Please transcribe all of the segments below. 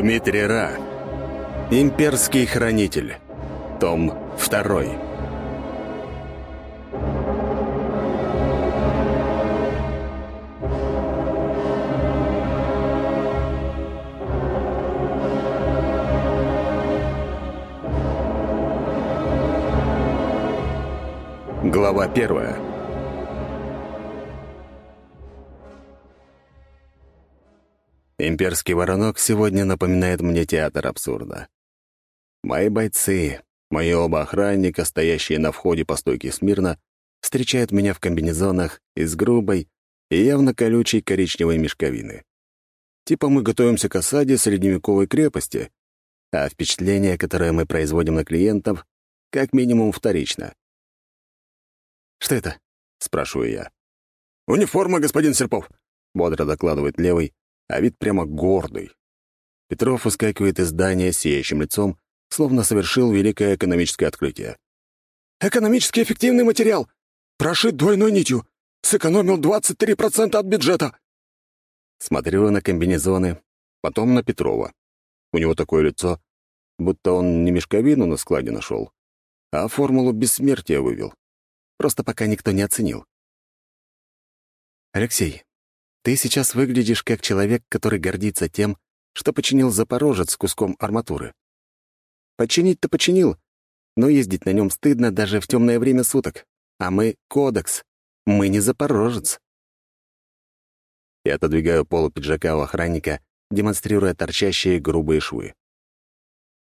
Дмитрий Ра. Имперский хранитель. Том 2. Глава первая. Имперский воронок сегодня напоминает мне театр абсурда. Мои бойцы, мои оба охранника, стоящие на входе по стойке смирно, встречают меня в комбинезонах из грубой и явно колючей коричневой мешковины. Типа мы готовимся к осаде средневековой крепости, а впечатление, которое мы производим на клиентов, как минимум вторично. «Что это?» — спрашиваю я. «Униформа, господин Серпов», — бодро докладывает левый, а вид прямо гордый. Петров выскакивает из здания сияющим лицом, словно совершил великое экономическое открытие. «Экономически эффективный материал! Прошит двойной нитью! Сэкономил 23% от бюджета!» Смотрю на комбинезоны, потом на Петрова. У него такое лицо, будто он не мешковину на складе нашел, а формулу бессмертия вывел. Просто пока никто не оценил. «Алексей, ты сейчас выглядишь как человек, который гордится тем, что починил Запорожец куском арматуры. Починить-то починил, но ездить на нем стыдно даже в темное время суток. А мы — кодекс. Мы не Запорожец». Я отодвигаю полу пиджака у охранника, демонстрируя торчащие грубые швы.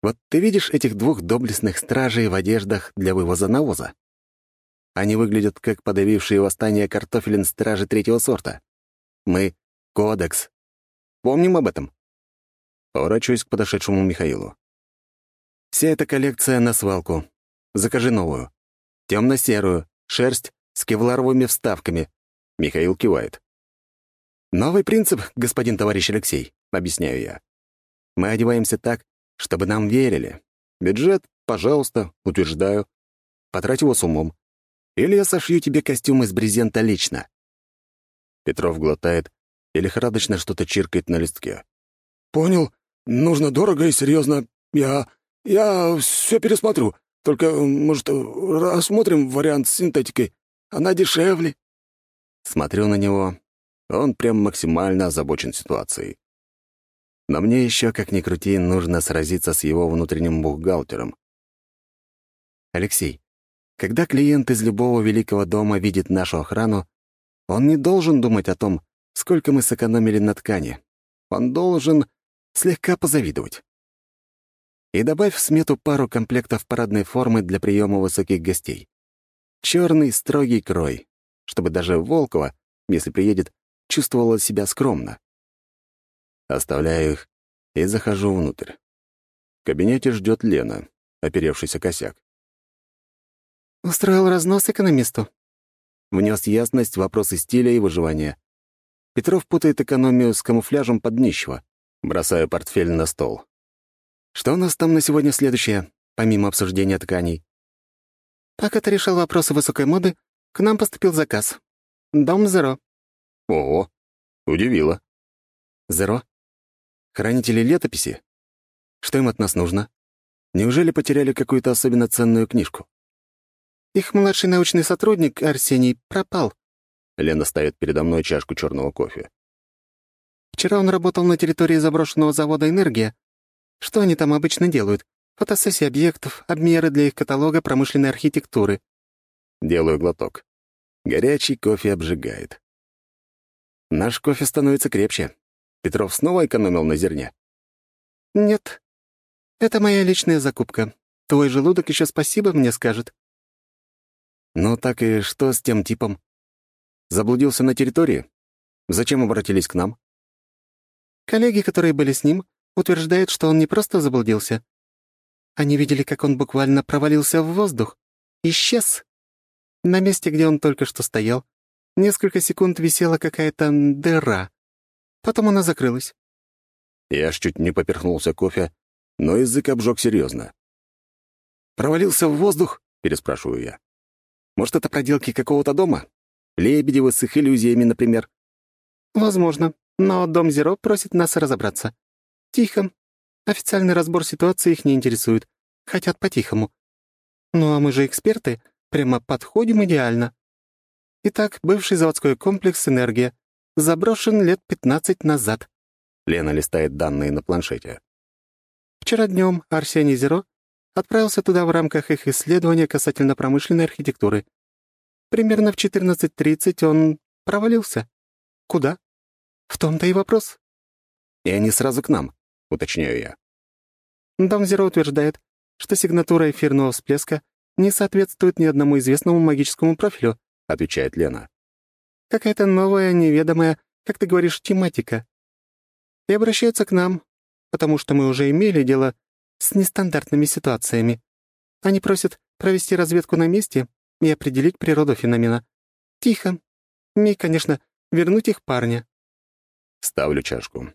«Вот ты видишь этих двух доблестных стражей в одеждах для вывоза навоза? Они выглядят как подавившие восстание картофелин стражи третьего сорта. Мы — кодекс. Помним об этом?» Поворачиваюсь к подошедшему Михаилу. «Вся эта коллекция на свалку. Закажи новую. Темно-серую, шерсть с кевларовыми вставками». Михаил кивает. «Новый принцип, господин товарищ Алексей», — объясняю я. «Мы одеваемся так, чтобы нам верили. Бюджет, пожалуйста, утверждаю. Потрать его с умом. Или я сошью тебе костюм из брезента лично». Петров глотает и лихорадочно что-то чиркает на листке. «Понял. Нужно дорого и серьезно. Я... я все пересмотрю. Только, может, рассмотрим вариант с синтетикой. Она дешевле». Смотрю на него. Он прям максимально озабочен ситуацией. Но мне еще, как ни крути, нужно сразиться с его внутренним бухгалтером. Алексей, когда клиент из любого великого дома видит нашу охрану, он не должен думать о том, сколько мы сэкономили на ткани. Он должен слегка позавидовать. И добавь в смету пару комплектов парадной формы для приема высоких гостей. Черный строгий крой, чтобы даже Волкова, если приедет, чувствовала себя скромно. Оставляю их и захожу внутрь. В кабинете ждет Лена, оперевшийся косяк. «Устроил разнос экономисту?» Внес ясность в вопросы стиля и выживания. Петров путает экономию с камуфляжем под нищего. Бросаю портфель на стол. «Что у нас там на сегодня следующее, помимо обсуждения тканей?» «Пока ты решал вопросы высокой моды, к нам поступил заказ. Дом Зеро». «Ого, удивило». «Зеро? Хранители летописи? Что им от нас нужно? Неужели потеряли какую-то особенно ценную книжку?» Их младший научный сотрудник, Арсений, пропал. Лена ставит передо мной чашку черного кофе. Вчера он работал на территории заброшенного завода «Энергия». Что они там обычно делают? Фотосессии объектов, обмеры для их каталога промышленной архитектуры. Делаю глоток. Горячий кофе обжигает. Наш кофе становится крепче. Петров снова экономил на зерне? Нет. Это моя личная закупка. Твой желудок еще спасибо мне скажет. «Ну так и что с тем типом? Заблудился на территории? Зачем обратились к нам?» Коллеги, которые были с ним, утверждают, что он не просто заблудился. Они видели, как он буквально провалился в воздух. Исчез. На месте, где он только что стоял, несколько секунд висела какая-то дыра. Потом она закрылась. Я аж чуть не поперхнулся кофе, но язык обжег серьезно. «Провалился в воздух?» — переспрашиваю я. Может, это проделки какого-то дома? Лебедева с их иллюзиями, например. Возможно, но дом Зеро просит нас разобраться. Тихо, Официальный разбор ситуации их не интересует. Хотят по-тихому. Ну а мы же эксперты, прямо подходим идеально. Итак, бывший заводской комплекс «Энергия» заброшен лет 15 назад. Лена листает данные на планшете. Вчера днем Арсений Зеро отправился туда в рамках их исследования касательно промышленной архитектуры. Примерно в 14.30 он провалился. Куда? В том-то и вопрос. И они сразу к нам, уточняю я. Дом Зеро утверждает, что сигнатура эфирного всплеска не соответствует ни одному известному магическому профилю, отвечает Лена. Какая-то новая, неведомая, как ты говоришь, тематика. И обращаются к нам, потому что мы уже имели дело с нестандартными ситуациями. Они просят провести разведку на месте и определить природу феномена. Тихо. И, конечно, вернуть их парня. Ставлю чашку.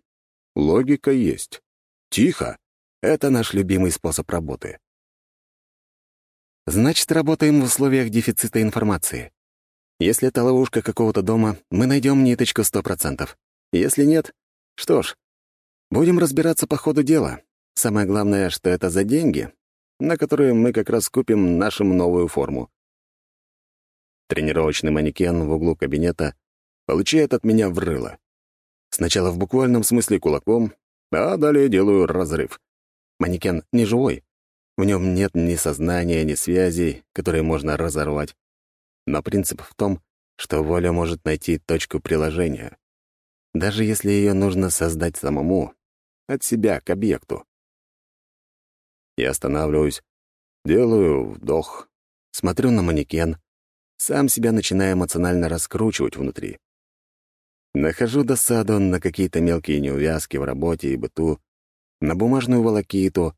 Логика есть. Тихо. Это наш любимый способ работы. Значит, работаем в условиях дефицита информации. Если это ловушка какого-то дома, мы найдем ниточку сто процентов. Если нет, что ж, будем разбираться по ходу дела. Самое главное, что это за деньги, на которые мы как раз купим нашу новую форму. Тренировочный манекен в углу кабинета получает от меня врыло. Сначала в буквальном смысле кулаком, а далее делаю разрыв. Манекен не живой. В нем нет ни сознания, ни связей, которые можно разорвать. Но принцип в том, что воля может найти точку приложения. Даже если ее нужно создать самому, от себя к объекту. Я останавливаюсь, делаю вдох, смотрю на манекен, сам себя начинаю эмоционально раскручивать внутри. Нахожу досаду на какие-то мелкие неувязки в работе и быту, на бумажную волокиту,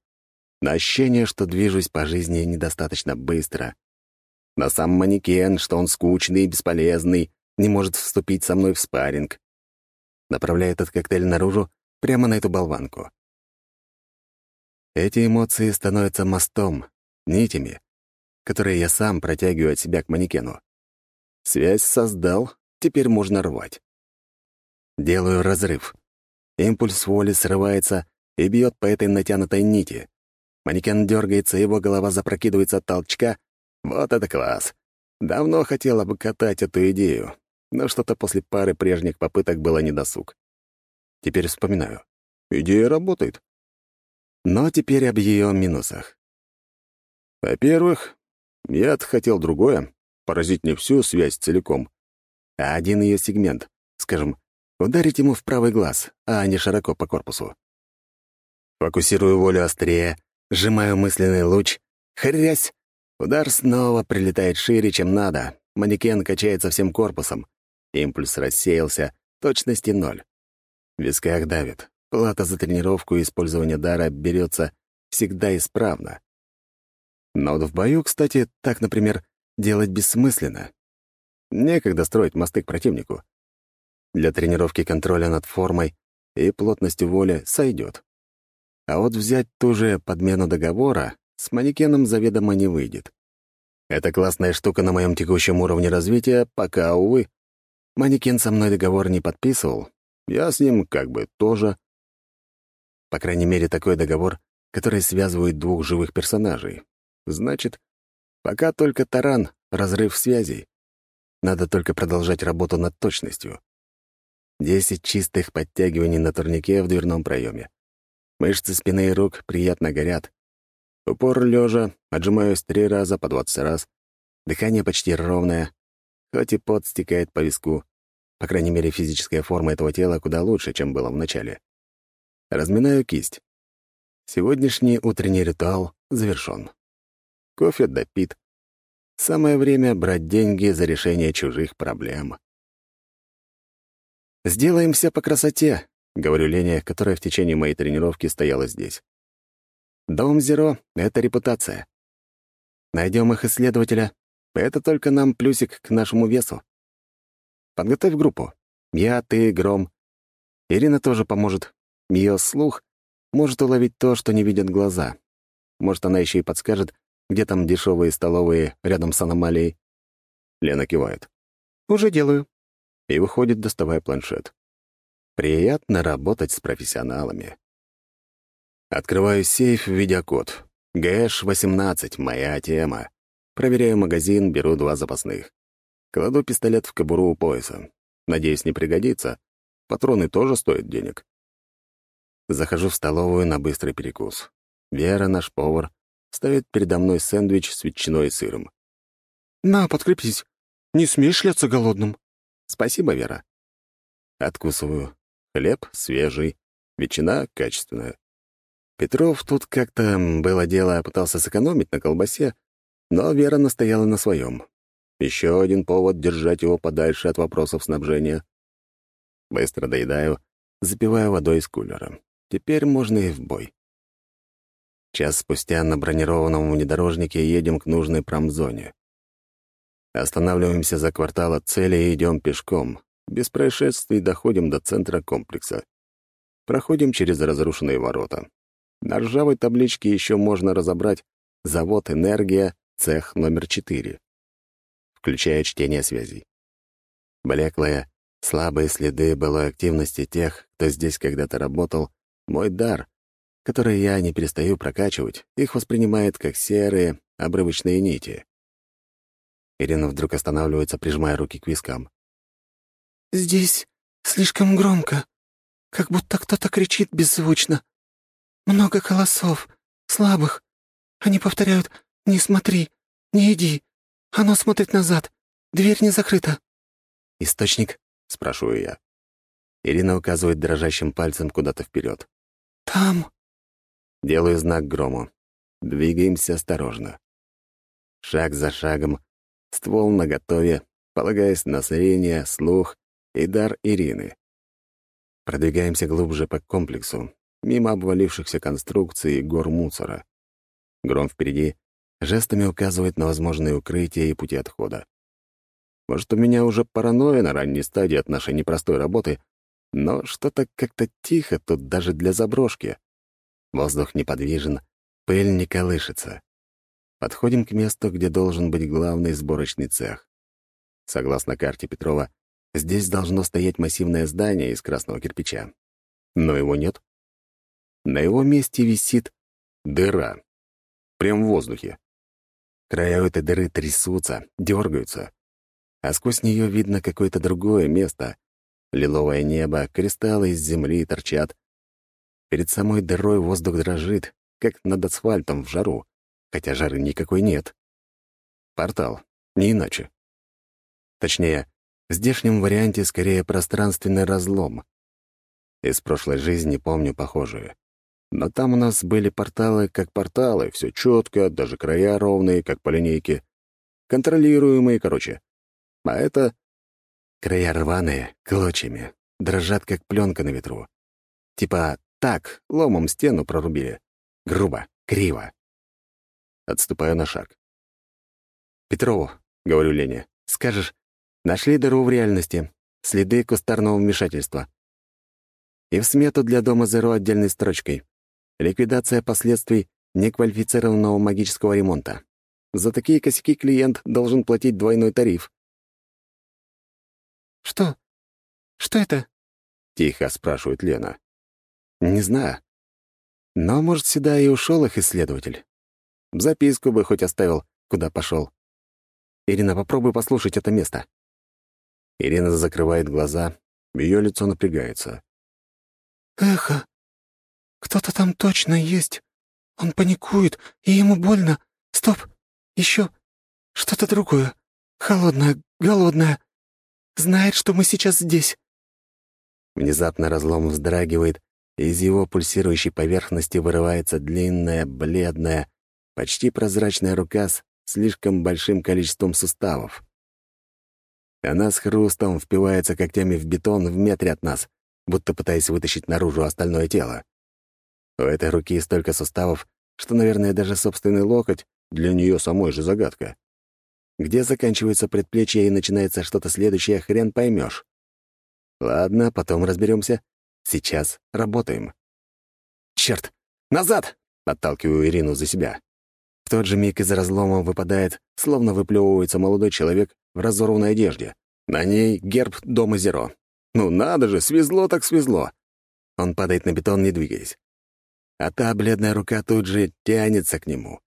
на ощущение, что движусь по жизни недостаточно быстро, на сам манекен, что он скучный и бесполезный, не может вступить со мной в спарринг. Направляю этот коктейль наружу, прямо на эту болванку. Эти эмоции становятся мостом, нитями, которые я сам протягиваю от себя к манекену. Связь создал, теперь можно рвать. Делаю разрыв. Импульс воли срывается и бьет по этой натянутой нити. Манекен дергается, его голова запрокидывается от толчка. Вот это класс! Давно хотела бы катать эту идею, но что-то после пары прежних попыток было недосуг. Теперь вспоминаю. Идея работает. Но теперь об ее минусах. Во-первых, я хотел другое — поразить не всю связь целиком, а один ее сегмент, скажем, ударить ему в правый глаз, а не широко по корпусу. Фокусирую волю острее, сжимаю мысленный луч, хрясь, удар снова прилетает шире, чем надо, манекен качается всем корпусом, импульс рассеялся, точности ноль. В висках давит, плата за тренировку и использование дара берется всегда исправно. Но вот в бою, кстати, так, например, делать бессмысленно. Некогда строить мосты к противнику. Для тренировки контроля над формой и плотностью воли сойдет. А вот взять ту же подмену договора с манекеном заведомо не выйдет. Это классная штука на моем текущем уровне развития, пока, увы. Манекен со мной договор не подписывал. Я с ним как бы тоже. По крайней мере, такой договор, который связывает двух живых персонажей. Значит, пока только таран, разрыв связей. Надо только продолжать работу над точностью. Десять чистых подтягиваний на турнике в дверном проеме. Мышцы спины и рук приятно горят. Упор лежа, отжимаюсь три раза по двадцать раз. Дыхание почти ровное, хоть и пот стекает по виску. По крайней мере, физическая форма этого тела куда лучше, чем было в начале. Разминаю кисть. Сегодняшний утренний ритуал завершён. Кофе допит. Самое время брать деньги за решение чужих проблем. «Сделаем все по красоте», — говорю Лене, которая в течение моей тренировки стояла здесь. «Дом Зеро — это репутация. Найдем их исследователя. Это только нам плюсик к нашему весу. Подготовь группу. Я, ты, Гром. Ирина тоже поможет. Ее слух может уловить то, что не видят глаза. Может, она еще и подскажет, где там дешевые столовые рядом с аномалией?» Лена кивает. «Уже делаю». И выходит, доставая планшет. «Приятно работать с профессионалами». Открываю сейф, введя код. ГЭШ-18, моя тема. Проверяю магазин, беру два запасных. Кладу пистолет в кобуру у пояса. Надеюсь, не пригодится. Патроны тоже стоят денег. Захожу в столовую на быстрый перекус. Вера, наш повар, ставит передо мной сэндвич с ветчиной и сыром. «На, подкрепись. Не смей шляться голодным». «Спасибо, Вера». Откусываю. Хлеб свежий, ветчина качественная. Петров тут как-то, было дело, пытался сэкономить на колбасе, но Вера настояла на своем. Еще один повод держать его подальше от вопросов снабжения. Быстро доедаю, запиваю водой из кулера. Теперь можно и в бой. Час спустя на бронированном внедорожнике едем к нужной промзоне. Останавливаемся за квартал от цели и идем пешком. Без происшествий доходим до центра комплекса. Проходим через разрушенные ворота. На ржавой табличке еще можно разобрать «Завод «Энергия», цех номер 4», включая чтение связей. Блеклые, слабые следы былой активности тех, кто здесь когда-то работал, мой дар, который я не перестаю прокачивать, их воспринимает как серые, обрывочные нити. Ирина вдруг останавливается, прижимая руки к вискам. «Здесь слишком громко, как будто кто-то кричит беззвучно. Много голосов, слабых. Они повторяют «Не смотри, не иди». Оно смотрит назад. Дверь не закрыта. «Источник?» — спрашиваю я. Ирина указывает дрожащим пальцем куда-то вперед. «Там». Делаю знак грому. Двигаемся осторожно. Шаг за шагом, ствол наготове, полагаясь на зрение, слух и дар Ирины. Продвигаемся глубже по комплексу, мимо обвалившихся конструкций и гор мусора. Гром впереди жестами указывает на возможные укрытия и пути отхода. Может, у меня уже паранойя на ранней стадии от нашей непростой работы, но что-то как-то тихо тут даже для заброшки. Воздух неподвижен, пыль не колышется. Подходим к месту, где должен быть главный сборочный цех. Согласно карте Петрова, здесь должно стоять массивное здание из красного кирпича. Но его нет. На его месте висит дыра. Прям в воздухе. Края этой дыры трясутся, дергаются. А сквозь нее видно какое-то другое место. Лиловое небо, кристаллы из земли торчат. Перед самой дырой воздух дрожит, как над асфальтом в жару, хотя жары никакой нет. Портал, не иначе. Точнее, в здешнем варианте скорее пространственный разлом. Из прошлой жизни помню похожее. Но там у нас были порталы как порталы, все четко, даже края ровные, как по линейке. Контролируемые, короче. А это края рваные, клочьями, дрожат, как пленка на ветру. Типа так, ломом стену прорубили. Грубо, криво. Отступаю на шаг. «Петрову», — говорю Лене, — «скажешь, нашли дыру в реальности, следы кустарного вмешательства. И в смету для дома Зеро отдельной строчкой. Ликвидация последствий неквалифицированного магического ремонта. За такие косяки клиент должен платить двойной тариф. «Что? Что это?» — тихо спрашивает Лена. «Не знаю. Но, может, сюда и ушел их исследователь. Записку бы хоть оставил, куда пошел. Ирина, попробуй послушать это место». Ирина закрывает глаза, ее лицо напрягается. «Эхо. Кто-то там точно есть. Он паникует, и ему больно. Стоп. Еще что-то другое. Холодное, голодное. Знает, что мы сейчас здесь». Внезапно разлом вздрагивает, и из его пульсирующей поверхности вырывается длинная, бледная, почти прозрачная рука с слишком большим количеством суставов. Она с хрустом впивается когтями в бетон в метре от нас, будто пытаясь вытащить наружу остальное тело. У этой руки столько суставов, что, наверное, даже собственный локоть для нее самой же загадка. Где заканчивается предплечье и начинается что-то следующее, хрен поймешь. Ладно, потом разберемся. Сейчас работаем. Черт! Назад! Отталкиваю Ирину за себя. В тот же миг из разлома выпадает, словно выплевывается молодой человек в разорванной одежде. На ней герб дома Зеро. Ну надо же, свезло так свезло. Он падает на бетон, не двигаясь. а та бледная рука тут же тянется к нему.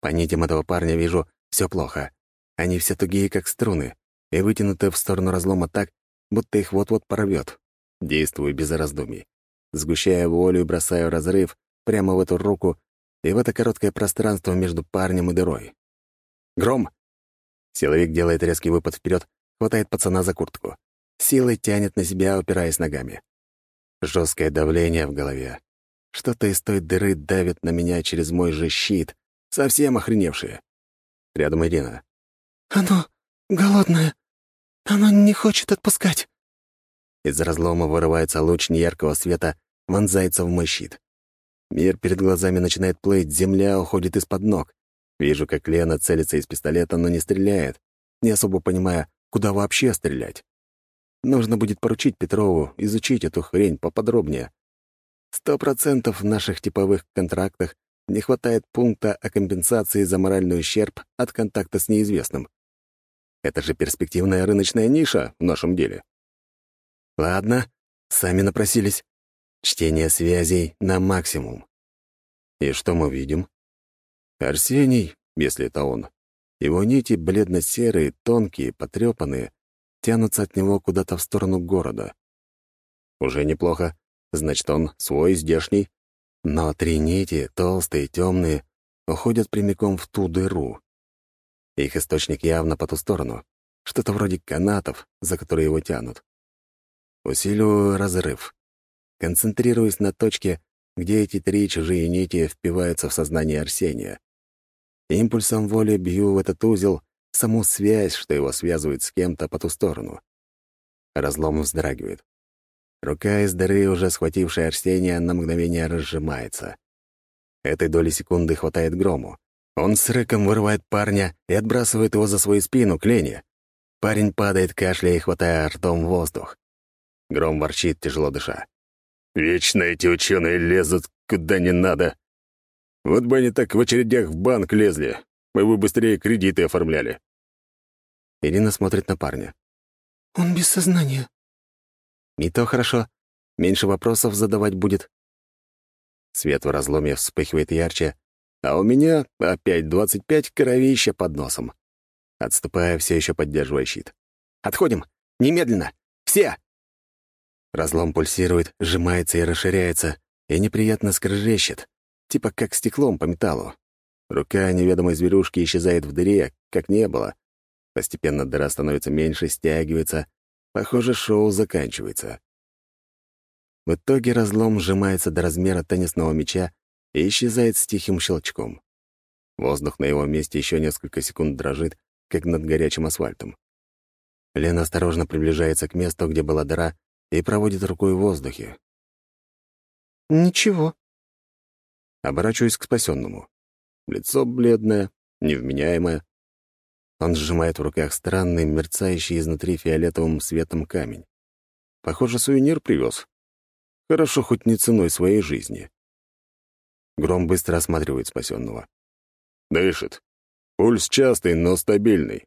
По нитям этого парня вижу все плохо. Они все тугие, как струны, и вытянуты в сторону разлома так, будто их вот-вот порвет. Действую без раздумий. Сгущая волю бросаю разрыв прямо в эту руку и в это короткое пространство между парнем и дырой. «Гром!» Силовик делает резкий выпад вперед, хватает пацана за куртку. Силой тянет на себя, упираясь ногами. Жесткое давление в голове. Что-то из той дыры давит на меня через мой же щит, совсем охреневшие. Рядом Ирина. «Оно голодное. Оно не хочет отпускать». Из разлома вырывается луч неяркого света, вонзается в мой щит. Мир перед глазами начинает плыть, земля уходит из-под ног. Вижу, как Лена целится из пистолета, но не стреляет, не особо понимая, куда вообще стрелять. Нужно будет поручить Петрову изучить эту хрень поподробнее. Сто процентов в наших типовых контрактах не хватает пункта о компенсации за моральный ущерб от контакта с неизвестным. Это же перспективная рыночная ниша в нашем деле. Ладно, сами напросились. Чтение связей на максимум. И что мы видим? Арсений, если это он. Его нити бледно-серые, тонкие, потрепанные, тянутся от него куда-то в сторону города. Уже неплохо. Значит, он свой, здешний. Но три нити, толстые, темные, уходят прямиком в ту дыру. Их источник явно по ту сторону. Что-то вроде канатов, за которые его тянут. Усиливаю разрыв. Концентрируюсь на точке, где эти три чужие нити впиваются в сознание Арсения. Импульсом воли бью в этот узел саму связь, что его связывает с кем-то по ту сторону. Разлом вздрагивает. Рука из дыры, уже схватившая Арсения, на мгновение разжимается. Этой доли секунды хватает грому. Он с рыком вырывает парня и отбрасывает его за свою спину к Лене. Парень падает, кашляя и хватая ртом воздух. Гром ворчит, тяжело дыша. «Вечно эти ученые лезут куда не надо. Вот бы они так в очередях в банк лезли, мы бы быстрее кредиты оформляли». Ирина смотрит на парня. «Он без сознания». «И то хорошо. Меньше вопросов задавать будет». Свет в разломе вспыхивает ярче, а у меня опять двадцать пять кровища под носом. Отступая, все еще поддерживая щит. «Отходим! Немедленно! Все!» Разлом пульсирует, сжимается и расширяется, и неприятно скрежещет, типа как стеклом по металлу. Рука неведомой зверюшки исчезает в дыре, как не было. Постепенно дыра становится меньше, стягивается. Похоже, шоу заканчивается. В итоге разлом сжимается до размера теннисного мяча и исчезает с тихим щелчком. Воздух на его месте еще несколько секунд дрожит, как над горячим асфальтом. Лена осторожно приближается к месту, где была дыра, и проводит рукой в воздухе. «Ничего». Оборачиваюсь к спасенному. Лицо бледное, невменяемое. Он сжимает в руках странный, мерцающий изнутри фиолетовым светом камень. Похоже, сувенир привез. Хорошо, хоть не ценой своей жизни. Гром быстро осматривает спасенного. Дышит. Пульс частый, но стабильный.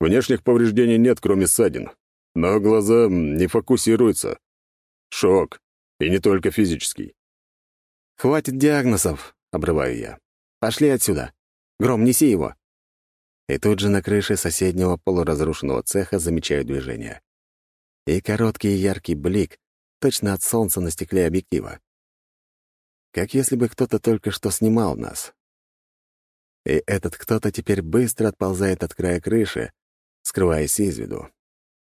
Внешних повреждений нет, кроме ссадин. Но глаза не фокусируются. Шок. И не только физический. «Хватит диагнозов», — обрываю я. «Пошли отсюда. Гром, неси его». И тут же на крыше соседнего полуразрушенного цеха замечаю движение. И короткий яркий блик, точно от солнца на стекле объектива. Как если бы кто-то только что снимал нас. И этот кто-то теперь быстро отползает от края крыши, скрываясь из виду.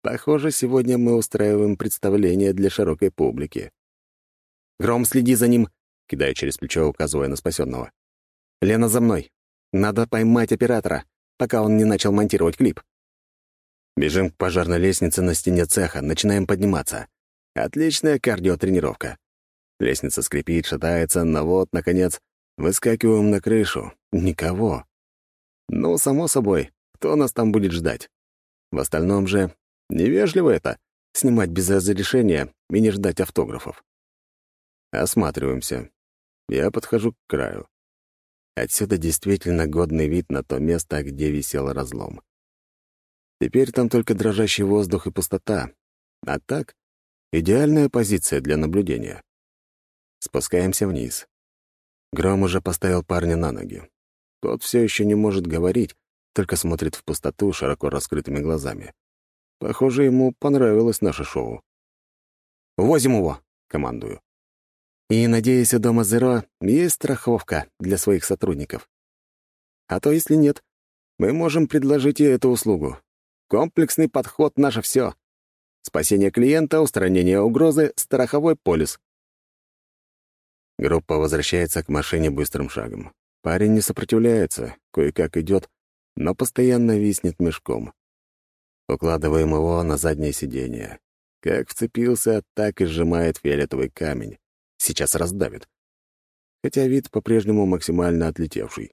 Похоже, сегодня мы устраиваем представление для широкой публики. «Гром, следи за ним!» — кидая через плечо, указывая на спасенного. «Лена, за мной! Надо поймать оператора!» пока он не начал монтировать клип. Бежим к пожарной лестнице на стене цеха, начинаем подниматься. Отличная кардиотренировка. Лестница скрипит, шатается, но вот, наконец, выскакиваем на крышу. Никого. Ну, само собой, кто нас там будет ждать? В остальном же невежливо это — снимать без разрешения и не ждать автографов. Осматриваемся. Я подхожу к краю. Отсюда действительно годный вид на то место, где висел разлом. Теперь там только дрожащий воздух и пустота. А так — идеальная позиция для наблюдения. Спускаемся вниз. Гром уже поставил парня на ноги. Тот все еще не может говорить, только смотрит в пустоту широко раскрытыми глазами. Похоже, ему понравилось наше шоу. «Возим его!» — командую. «И, надеюсь, у дома Зеро есть страховка для своих сотрудников. А то, если нет, мы можем предложить и эту услугу. Комплексный подход — наше все. Спасение клиента, устранение угрозы, страховой полис». Группа возвращается к машине быстрым шагом. Парень не сопротивляется, кое-как идет, но постоянно виснет мешком. Укладываем его на заднее сиденье. Как вцепился, так и сжимает фиолетовый камень. Сейчас раздавит. Хотя вид по-прежнему максимально отлетевший.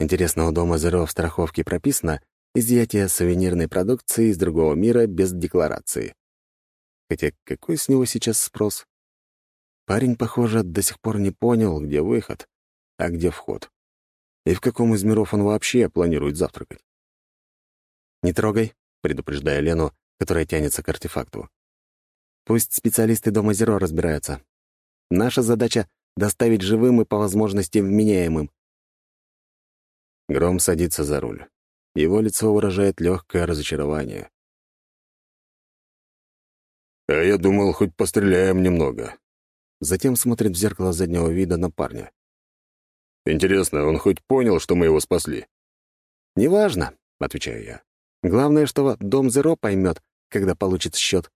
Интересно, у дома Зеро в страховке прописано изъятие сувенирной продукции из другого мира без декларации. Хотя какой с него сейчас спрос? Парень, похоже, до сих пор не понял, где выход, а где вход. И в каком из миров он вообще планирует завтракать. «Не трогай», — предупреждая Лену, которая тянется к артефакту. «Пусть специалисты Дома Зеро разбираются. Наша задача — доставить живым и, по возможности, вменяемым». Гром садится за руль. Его лицо выражает легкое разочарование. «А я думал, хоть постреляем немного». Затем смотрит в зеркало заднего вида на парня. «Интересно, он хоть понял, что мы его спасли?» «Неважно», — отвечаю я. Главное, что дом Зеро поймет, когда получит счет.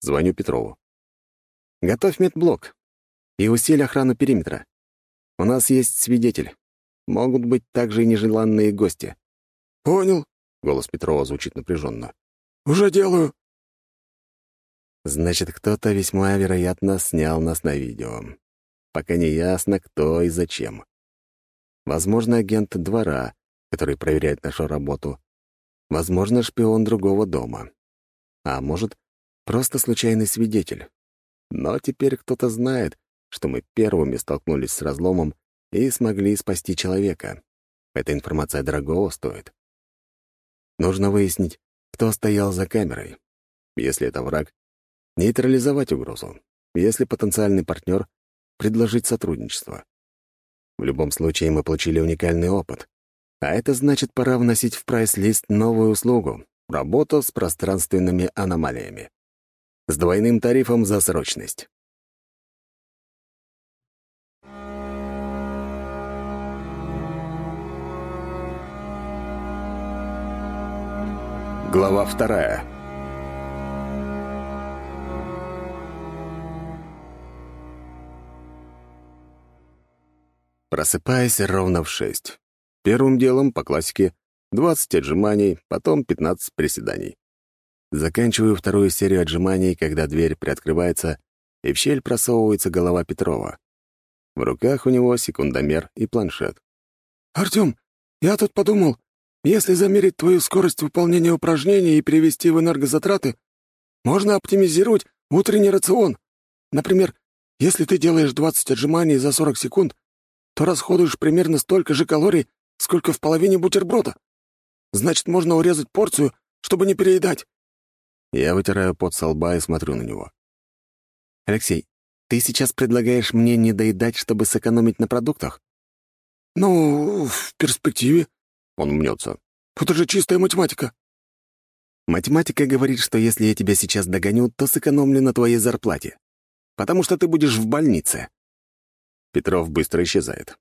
Звоню Петрову. Готовь медблок и усиль охрану периметра. У нас есть свидетель. Могут быть также и нежеланные гости. «Понял», — голос Петрова звучит напряженно. «Уже делаю». Значит, кто-то весьма вероятно снял нас на видео. Пока не ясно, кто и зачем. Возможно, агент двора, который проверяет нашу работу. Возможно, шпион другого дома. А может, просто случайный свидетель. Но теперь кто-то знает, что мы первыми столкнулись с разломом и смогли спасти человека. Эта информация дорогого стоит. Нужно выяснить, кто стоял за камерой. Если это враг, нейтрализовать угрозу. Если потенциальный партнер, предложить сотрудничество. В любом случае мы получили уникальный опыт. А это значит, пора вносить в прайс-лист новую услугу — работу с пространственными аномалиями. С двойным тарифом за срочность. Глава вторая. Просыпаясь ровно в шесть. Первым делом, по классике, 20 отжиманий, потом 15 приседаний. Заканчиваю вторую серию отжиманий, когда дверь приоткрывается, и в щель просовывается голова Петрова. В руках у него секундомер и планшет. «Артём, я тут подумал, если замерить твою скорость выполнения упражнений и перевести в энергозатраты, можно оптимизировать утренний рацион. Например, если ты делаешь 20 отжиманий за 40 секунд, то расходуешь примерно столько же калорий, сколько в половине бутерброда. Значит, можно урезать порцию, чтобы не переедать». Я вытираю пот со лба и смотрю на него. «Алексей, ты сейчас предлагаешь мне не доедать, чтобы сэкономить на продуктах?» «Ну, в перспективе», — он мнется. «Это же чистая математика». «Математика говорит, что если я тебя сейчас догоню, то сэкономлю на твоей зарплате, потому что ты будешь в больнице». Петров быстро исчезает.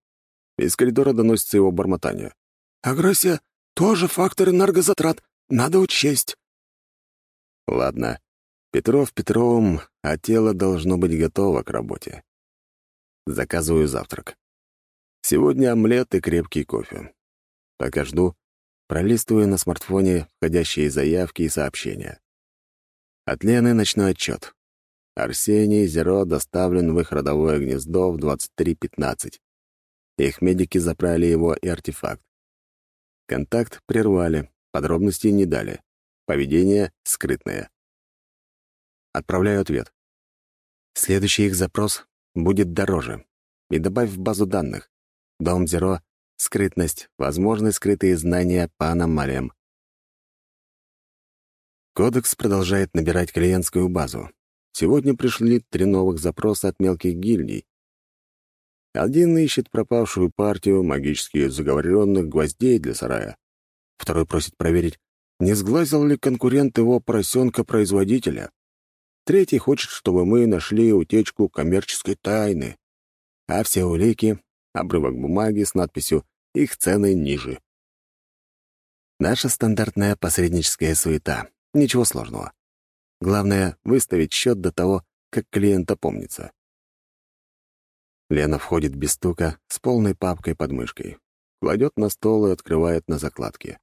Из коридора доносится его бормотание. «Агрессия — тоже фактор энергозатрат. Надо учесть». Ладно. Петров Петровым, а тело должно быть готово к работе. Заказываю завтрак. Сегодня омлет и крепкий кофе. Пока жду, пролистываю на смартфоне входящие заявки и сообщения. От Лены ночной отчет. Арсений Зеро доставлен в их родовое гнездо в 23.15. Их медики забрали его и артефакт. Контакт прервали, подробностей не дали. Поведение скрытное. Отправляю ответ. Следующий их запрос будет дороже. И добавь в базу данных. Дом Зеро, скрытность, возможны скрытые знания по аномалиям. Кодекс продолжает набирать клиентскую базу. Сегодня пришли три новых запроса от мелких гильдий, Один ищет пропавшую партию магически заговоренных гвоздей для сарая. Второй просит проверить, не сглазил ли конкурент его поросенка-производителя. Третий хочет, чтобы мы нашли утечку коммерческой тайны. А все улики — обрывок бумаги с надписью «Их цены ниже». Наша стандартная посредническая суета. Ничего сложного. Главное — выставить счет до того, как клиент опомнится. Лена входит без стука с полной папкой под мышкой, кладет на стол и открывает на закладке.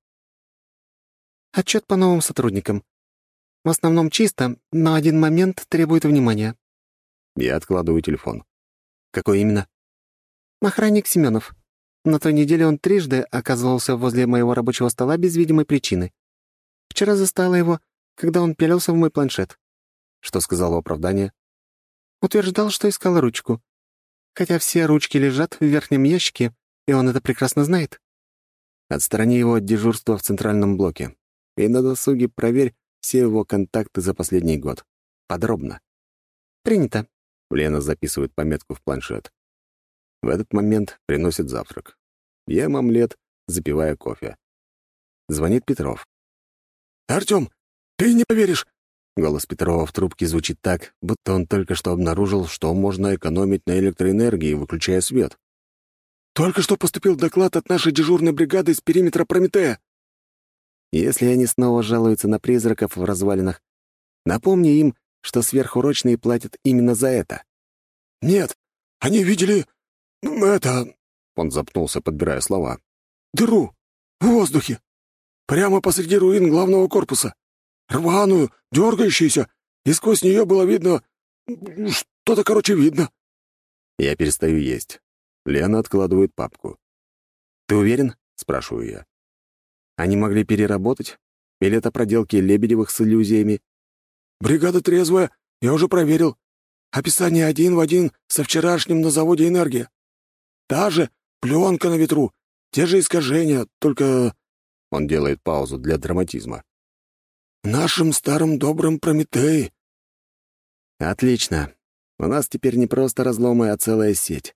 «Отчет по новым сотрудникам. В основном чисто, но один момент требует внимания». Я откладываю телефон. «Какой именно?» «Охранник Семенов. На той неделе он трижды оказывался возле моего рабочего стола без видимой причины. Вчера застала его, когда он пялился в мой планшет». Что сказал оправдание? Утверждал, что искал ручку хотя все ручки лежат в верхнем ящике, и он это прекрасно знает. Отстрани его от дежурства в центральном блоке. И на досуге проверь все его контакты за последний год. Подробно. «Принято». Лена записывает пометку в планшет. В этот момент приносит завтрак. Ем омлет, запивая кофе. Звонит Петров. «Артём, ты не поверишь, Голос Петрова в трубке звучит так, будто он только что обнаружил, что можно экономить на электроэнергии, выключая свет. «Только что поступил доклад от нашей дежурной бригады из периметра Прометея». Если они снова жалуются на призраков в развалинах, напомни им, что сверхурочные платят именно за это. «Нет, они видели... это...» Он запнулся, подбирая слова. «Дыру! В воздухе! Прямо посреди руин главного корпуса! Рваную, дергающуюся, и сквозь нее было видно... что-то, короче, видно». Я перестаю есть. Лена откладывает папку. «Ты уверен?» — спрашиваю я. «Они могли переработать? Или это проделки Лебедевых с иллюзиями?» «Бригада трезвая, я уже проверил. Описание один в один со вчерашним на заводе «Энергия». Та же пленка на ветру, те же искажения, только...» Он делает паузу для драматизма нашем старом добром Прометее». «Отлично. У нас теперь не просто разломы, а целая сеть.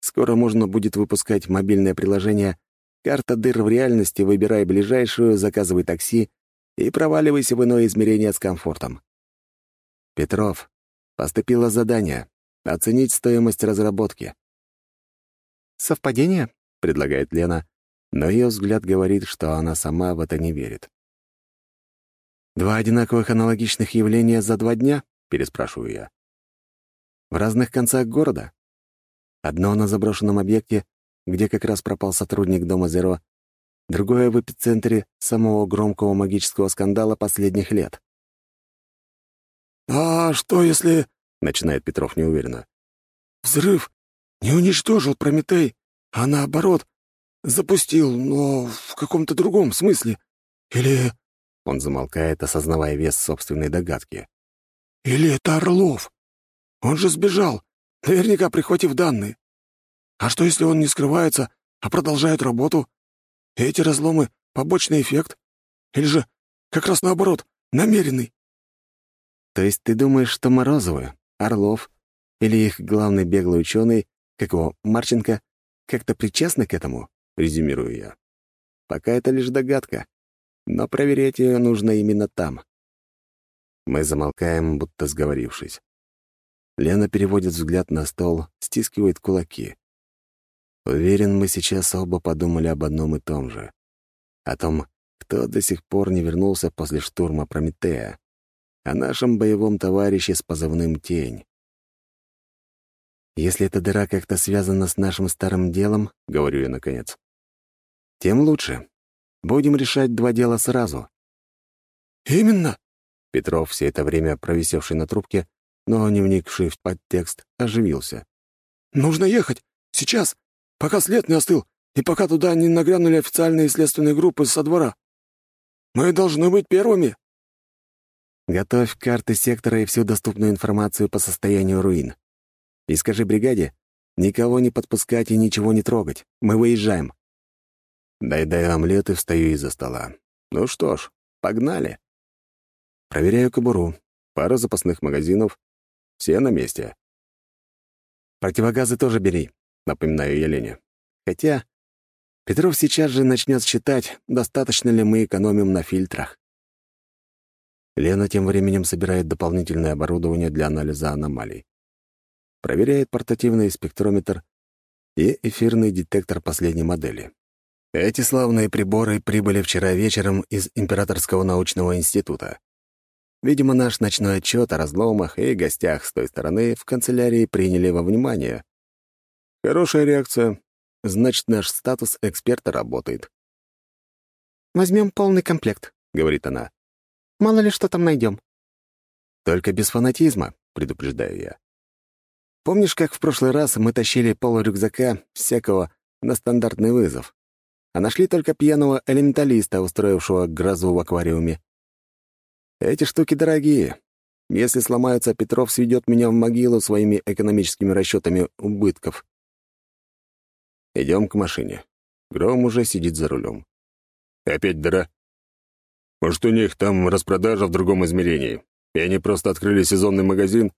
Скоро можно будет выпускать мобильное приложение «Карта дыр в реальности, выбирай ближайшую, заказывай такси и проваливайся в иное измерение с комфортом». Петров, поступило задание — оценить стоимость разработки. «Совпадение?» — предлагает Лена, но ее взгляд говорит, что она сама в это не верит. «Два одинаковых аналогичных явления за два дня?» — переспрашиваю я. «В разных концах города. Одно на заброшенном объекте, где как раз пропал сотрудник Дома Зеро, другое в эпицентре самого громкого магического скандала последних лет». «А что если...» — начинает Петров неуверенно. «Взрыв не уничтожил Прометей, а наоборот, запустил, но в каком-то другом смысле. Или он замолкает, осознавая вес собственной догадки. «Или это Орлов? Он же сбежал, наверняка прихватив данные. А что, если он не скрывается, а продолжает работу? эти разломы — побочный эффект? Или же, как раз наоборот, намеренный?» «То есть ты думаешь, что Морозовы, Орлов или их главный беглый ученый, как его, Марченко, как-то причастны к этому?» — резюмирую я. «Пока это лишь догадка но проверять ее нужно именно там. Мы замолкаем, будто сговорившись. Лена переводит взгляд на стол, стискивает кулаки. Уверен, мы сейчас оба подумали об одном и том же. О том, кто до сих пор не вернулся после штурма Прометея, о нашем боевом товарище с позывным «Тень». «Если эта дыра как-то связана с нашим старым делом, — говорю я наконец, — тем лучше. Будем решать два дела сразу». «Именно?» Петров, все это время провисевший на трубке, но не вникший в подтекст, оживился. «Нужно ехать! Сейчас! Пока след не остыл, и пока туда не нагрянули официальные следственные группы со двора. Мы должны быть первыми!» «Готовь карты сектора и всю доступную информацию по состоянию руин. И скажи бригаде, никого не подпускать и ничего не трогать. Мы выезжаем». Доедаю омлет и встаю из-за стола. Ну что ж, погнали. Проверяю кобуру. Пара запасных магазинов. Все на месте. Противогазы тоже бери, напоминаю я Лене. Хотя Петров сейчас же начнет считать, достаточно ли мы экономим на фильтрах. Лена тем временем собирает дополнительное оборудование для анализа аномалий. Проверяет портативный спектрометр и эфирный детектор последней модели. Эти славные приборы прибыли вчера вечером из Императорского научного института. Видимо, наш ночной отчет о разломах и гостях с той стороны в канцелярии приняли во внимание. Хорошая реакция. Значит, наш статус эксперта работает. «Возьмем полный комплект», — говорит она. «Мало ли что там найдем. «Только без фанатизма», — предупреждаю я. «Помнишь, как в прошлый раз мы тащили пол рюкзака всякого на стандартный вызов, а нашли только пьяного элементалиста, устроившего грозу в аквариуме? Эти штуки дорогие. Если сломаются, Петров сведет меня в могилу своими экономическими расчетами убытков. Идем к машине. Гром уже сидит за рулем. Опять дыра? Может, у них там распродажа в другом измерении, и они просто открыли сезонный магазин?